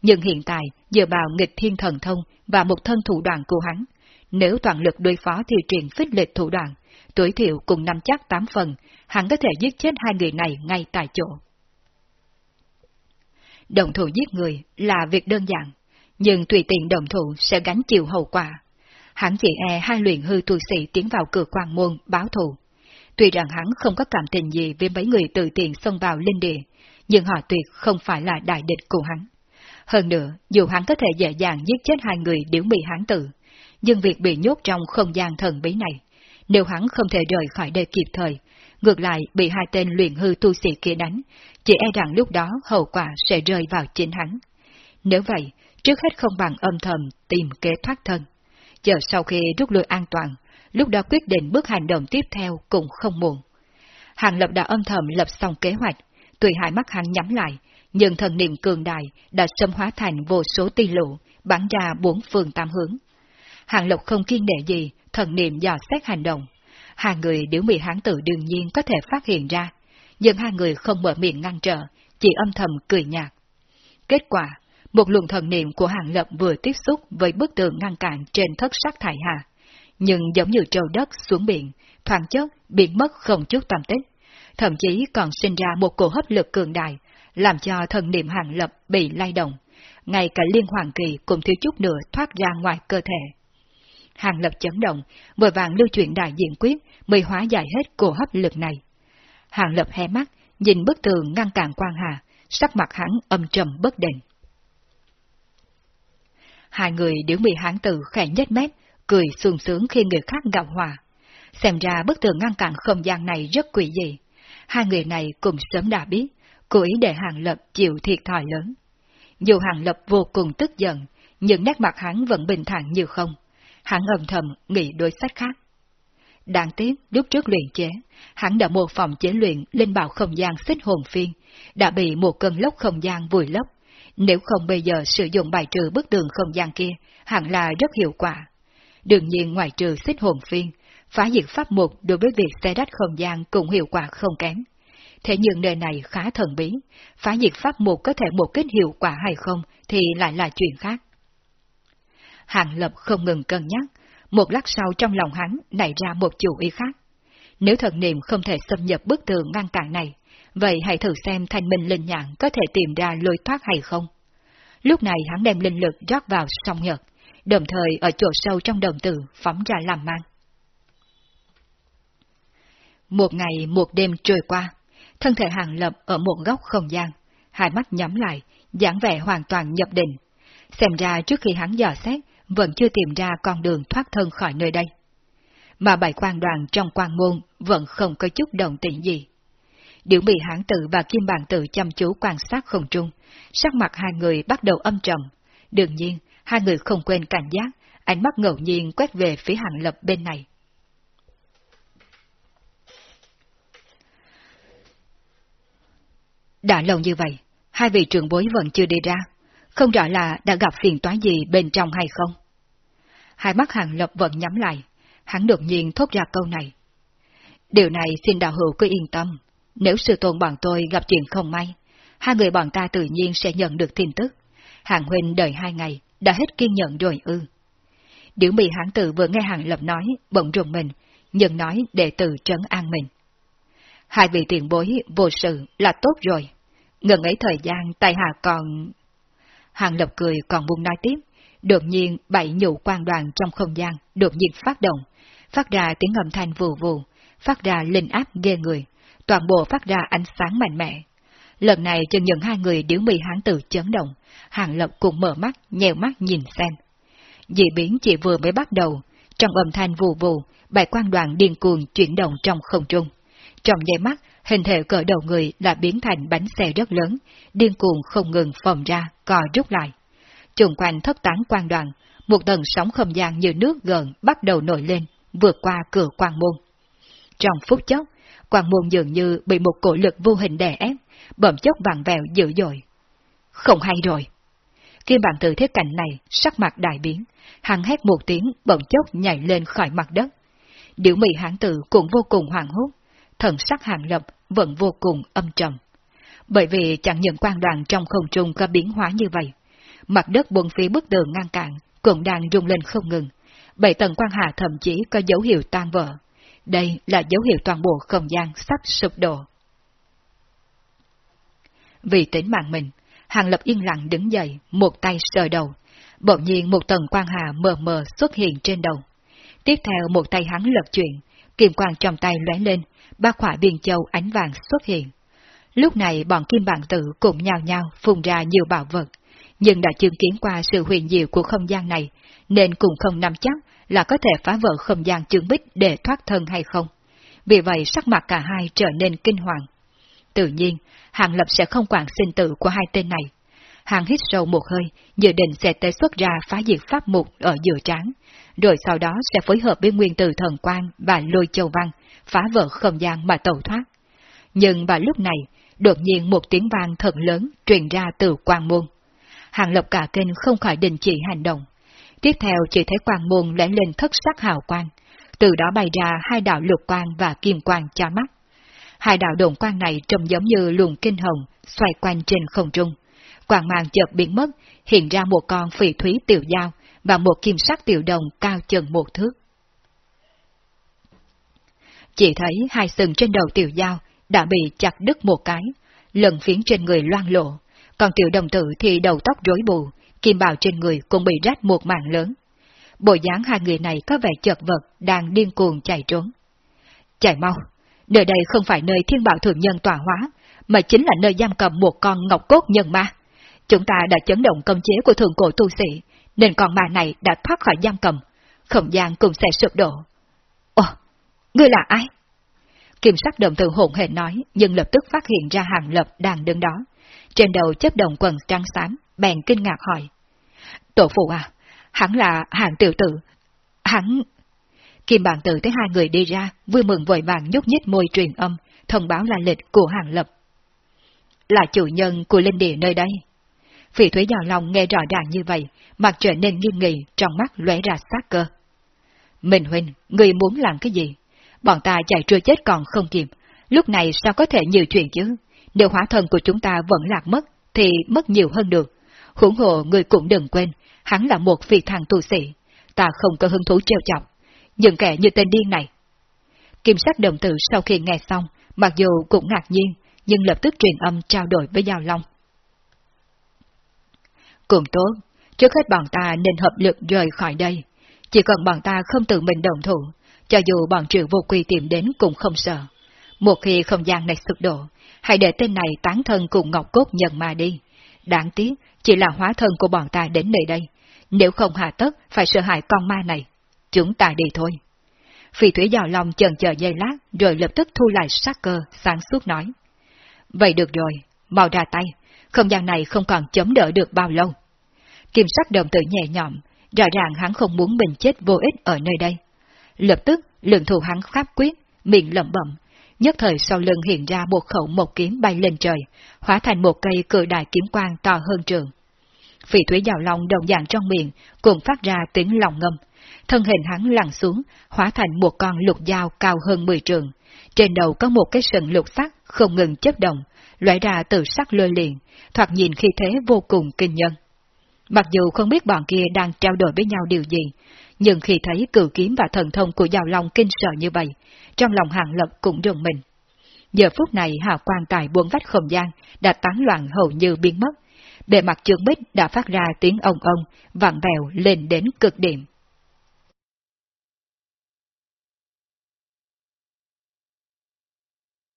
nhưng hiện tại dựa vào nghịch thiên thần thông và một thân thủ đoạn của hắn, nếu toàn lực đối phó thì truyền phích lịch thủ đoạn, tuổi thiệu cùng năm chắc tám phần, hắn có thể giết chết hai người này ngay tại chỗ. Động thủ giết người là việc đơn giản, nhưng tùy tiện động thủ sẽ gánh chịu hậu quả. Hắn chỉ e hai luyện hư tu sĩ tiến vào cửa quan môn báo thù. Tuy rằng hắn không có cảm tình gì với mấy người tự tiện xông vào linh địa, nhưng họ tuyệt không phải là đại địch của hắn. Hơn nữa, dù hắn có thể dễ dàng giết chết hai người điếu bị hắn tự nhưng việc bị nhốt trong không gian thần bí này, nếu hắn không thể rời khỏi đây kịp thời, ngược lại bị hai tên luyện hư tu sĩ kia đánh, chỉ e rằng lúc đó hậu quả sẽ rơi vào chính hắn. Nếu vậy, trước hết không bằng âm thầm tìm kế thoát thân. Chờ sau khi rút lui an toàn, lúc đó quyết định bước hành động tiếp theo cũng không muộn. Hàng Lập đã âm thầm lập xong kế hoạch, tùy hai mắt hắn nhắm lại, nhưng thần niệm cường đại đã xâm hóa thành vô số ti lụ, bắn ra bốn phương tam hướng. Hàng Lộc không kiên nệ gì, thần niệm dò xét hành động. Hai người điếu mị hán tự đương nhiên có thể phát hiện ra, nhưng hai người không mở miệng ngăn trở, chỉ âm thầm cười nhạt. Kết quả, một luồng thần niệm của Hàng Lập vừa tiếp xúc với bức tường ngăn cản trên thất sắc thải hà, nhưng giống như trâu đất xuống biển, thoáng chốc biến mất không chút tầm tích, thậm chí còn sinh ra một cổ hấp lực cường đại, làm cho thần niệm Hàng Lập bị lay động, ngay cả liên hoàng kỳ cũng thiếu chút nữa thoát ra ngoài cơ thể. Hàng Lập chấn động, vội vàng lưu chuyển đại diện quyết mới hóa giải hết cổ hấp lực này. Hàng Lập hé mắt, nhìn bức tường ngăn cản quan hà, sắc mặt hắn âm trầm bất định. Hai người điếu bị hán tử khẽ nhếch mép, cười sung sướng khi người khác gặp hòa. Xem ra bức tường ngăn cản không gian này rất quỷ dị. Hai người này cùng sớm đã biết, cố ý để Hàng Lập chịu thiệt thòi lớn. Dù Hàng Lập vô cùng tức giận, nhưng nét mặt hắn vẫn bình thản như không. Hắn âm thầm nghĩ đối sách khác. Đáng tiếc, lúc trước luyện chế, hắn đã một phòng chế luyện linh bảo không gian xích hồn phiên, đã bị một cơn lốc không gian vùi lấp. Nếu không bây giờ sử dụng bài trừ bức tường không gian kia, hẳn là rất hiệu quả. Đương nhiên ngoài trừ xích hồn phiên, phá diệt pháp mục đối với việc xe đách không gian cũng hiệu quả không kém. Thế nhưng nơi này khá thần bí, phá diệt pháp mục có thể một kết hiệu quả hay không thì lại là chuyện khác. Hàng Lập không ngừng cân nhắc, một lát sau trong lòng hắn nảy ra một chủ ý khác. Nếu thần niệm không thể xâm nhập bức tường ngăn cản này, vậy hãy thử xem thanh minh linh nhãn có thể tìm ra lối thoát hay không. Lúc này hắn đem linh lực rót vào song nhật, đồng thời ở chỗ sâu trong đồng tử phóng ra làm mang. Một ngày một đêm trôi qua, thân thể hàng lập ở một góc không gian, hai mắt nhắm lại, dáng vẻ hoàn toàn nhập định. Xem ra trước khi hắn dò xét, vẫn chưa tìm ra con đường thoát thân khỏi nơi đây. Mà bảy quan đoàn trong quan môn vẫn không có chút động tĩnh gì. Điều bị hãng tử và kim bản tử chăm chú quan sát không trung, sắc mặt hai người bắt đầu âm trầm. Đương nhiên, hai người không quên cảnh giác, ánh mắt ngẫu nhiên quét về phía hàng lập bên này. Đã lâu như vậy, hai vị trưởng bối vẫn chưa đi ra, không rõ là đã gặp phiền toái gì bên trong hay không. Hai mắt hàng lập vẫn nhắm lại, hắn đột nhiên thốt ra câu này. Điều này xin đạo hữu cứ yên tâm, nếu sư tôn bọn tôi gặp chuyện không may, hai người bọn ta tự nhiên sẽ nhận được tin tức. Hàng huynh đợi hai ngày, đã hết kiên nhẫn rồi ư. Điểu mì hãng tử vừa nghe hàng lập nói, bỗng rùng mình, nhưng nói để từ trấn an mình. Hai vị tiền bối vô sự là tốt rồi. ngừng ấy thời gian tay hạ còn... Hàng lập cười còn buông nói tiếp, đột nhiên bảy nhụ quan đoàn trong không gian đột nhiên phát động, phát ra tiếng âm thanh vù vù, phát ra linh áp ghê người, toàn bộ phát ra ánh sáng mạnh mẽ. Lần này chân những hai người điếu mì hán tử chấn động, hàng lập cũng mở mắt, nhèo mắt nhìn xem. Dị biến chỉ vừa mới bắt đầu, trong âm thanh vù vù, bài quan đoàn điên cuồng chuyển động trong không trung. Trong giây mắt, hình thể cỡ đầu người đã biến thành bánh xe rất lớn, điên cuồng không ngừng phồng ra, co rút lại. Trùng quanh thất tán quan đoàn, một tầng sóng không gian như nước gần bắt đầu nổi lên, vượt qua cửa quan môn. trong phút chốc, quan môn dường như bị một cổ lực vô hình đè ép, bẩm chốc vàng vẹo dữ dội. Không hay rồi. Kim bản tự thế cảnh này, sắc mặt đại biến, hắn hét một tiếng bỗng chốc nhảy lên khỏi mặt đất. Điểu mị hãng tử cũng vô cùng hoàng hốt, thần sắc hàng lập vẫn vô cùng âm trầm. Bởi vì chẳng những quan đoàn trong không trung có biến hóa như vậy, mặt đất buồn phía bức tường ngăn cản cũng đang rung lên không ngừng, bảy tầng quan hà thậm chí có dấu hiệu tan vỡ. Đây là dấu hiệu toàn bộ không gian sắp sụp đổ. Vì tính mạng mình, Hàng Lập yên lặng đứng dậy, một tay sờ đầu. Bỗng nhiên một tầng quan hà mờ mờ xuất hiện trên đầu. Tiếp theo một tay hắn lật chuyển, kim quang trong tay lóe lên, ba khỏa biên châu ánh vàng xuất hiện. Lúc này bọn kim bản tử cũng nhào nhào phun ra nhiều bảo vật, nhưng đã chứng kiến qua sự huyền diệu của không gian này, nên cũng không nắm chắc là có thể phá vỡ không gian chương bích để thoát thân hay không. Vì vậy sắc mặt cả hai trở nên kinh hoàng. Tự nhiên, Hàng Lập sẽ không quản sinh tử của hai tên này. Hàng hít sâu một hơi, dự định sẽ tế xuất ra phá diệt pháp mục ở giữa trán, rồi sau đó sẽ phối hợp với nguyên tử thần quan và lôi châu văn, phá vỡ không gian mà tẩu thoát. Nhưng vào lúc này, đột nhiên một tiếng vang thật lớn truyền ra từ quang môn. Hàng Lập cả kinh không khỏi đình chỉ hành động. Tiếp theo chỉ thấy quang môn lẽ lên thất sắc hào quang, từ đó bày ra hai đạo lục quang và kim quang cho mắt. Hai đạo đồn quang này trông giống như luồng kinh hồng xoay quanh trên không trung. Quang mang chợt biến mất, hiện ra một con phỉ thúy tiểu dao và một kim sắc tiểu đồng cao chừng một thước. Chỉ thấy hai sừng trên đầu tiểu dao đã bị chặt đứt một cái, lần phiến trên người loang lộ, còn tiểu đồng tử thì đầu tóc rối bù, kim bào trên người cũng bị rách một mảng lớn. Bộ dáng hai người này có vẻ chật vật, đang điên cuồng chạy trốn. Chạy mau, nơi đây không phải nơi thiên bảo thượng nhân tòa hóa, mà chính là nơi giam cầm một con ngọc cốt nhân ma. Chúng ta đã chấn động công chế của thượng cổ tu sĩ, nên con ma này đã thoát khỏi giam cầm, không gian cũng sẽ sụp đổ. Ồ, ngươi là ai? Kim sắc đồng từ hồn hề nói, nhưng lập tức phát hiện ra hàng lập đang đứng đó. Trên đầu chấp đồng quần trắng xám, bèn kinh ngạc hỏi. Tổ phụ à, hắn là hàng tiểu tử. Hắn... Kim bản tử thấy hai người đi ra, vui mừng vội vàng nhúc nhích môi truyền âm, thông báo là lịch của hàng lập. Là chủ nhân của linh địa nơi đây. Phỉ thúy giàu lòng nghe rõ ràng như vậy, mặt trở nên nghiêm nghị, trong mắt lóe ra sát cơ. Minh Huynh, người muốn làm cái gì? Bọn ta chạy trưa chết còn không kịp, lúc này sao có thể nhiều chuyện chứ? Nếu hóa thân của chúng ta vẫn lạc mất, thì mất nhiều hơn được khủng hộ người cũng đừng quên, hắn là một vị thằng tu sĩ, ta không có hứng thú trêu chọc. những kẻ như tên điên này. Kim sắc đồng tử sau khi nghe xong, mặc dù cũng ngạc nhiên, nhưng lập tức truyền âm trao đổi với Giao Long. Cũng tốt, trước hết bọn ta nên hợp lực rời khỏi đây. Chỉ cần bọn ta không tự mình đồng thủ, cho dù bọn triệu vô quy tìm đến cũng không sợ. Một khi không gian này sụp đổ, hãy để tên này tán thân cùng Ngọc Cốt nhận mà đi. Đáng tiếc, chỉ là hóa thân của bọn ta đến nơi đây. Nếu không hạ tất, phải sợ hại con ma này. Chúng ta đi thôi. Phi thủy dò lòng chần chờ dây lát, rồi lập tức thu lại sát cơ, sáng suốt nói. Vậy được rồi, mau ra tay, không gian này không còn chống đỡ được bao lâu. Kim sắc đồng tử nhẹ nhõm, rõ ràng hắn không muốn mình chết vô ích ở nơi đây. Lập tức, lượng thù hắn khắp quyết, miệng lẩm bẩm, nhất thời sau lưng hiện ra một khẩu một kiếm bay lên trời, hóa thành một cây cự đại kiếm quang to hơn trường. Phỉ thủy giàu lòng đồng dạng trong miệng, cùng phát ra tiếng lòng ngâm. Thân hình hắn lặn xuống, hóa thành một con lục dao cao hơn 10 trường. Trên đầu có một cái sừng lục sắc không ngừng chấp động, loại ra từ sắc lôi liền, thoạt nhìn khi thế vô cùng kinh nhân. Mặc dù không biết bọn kia đang trao đổi với nhau điều gì, nhưng khi thấy cử kiếm và thần thông của Giao Long kinh sợ như vậy, trong lòng hạng lập cũng rùng mình. Giờ phút này hào quang tại buông vách không gian đã tán loạn hầu như biến mất, bề mặt trường bích đã phát ra tiếng ông ông, vặn vẹo lên đến cực điểm.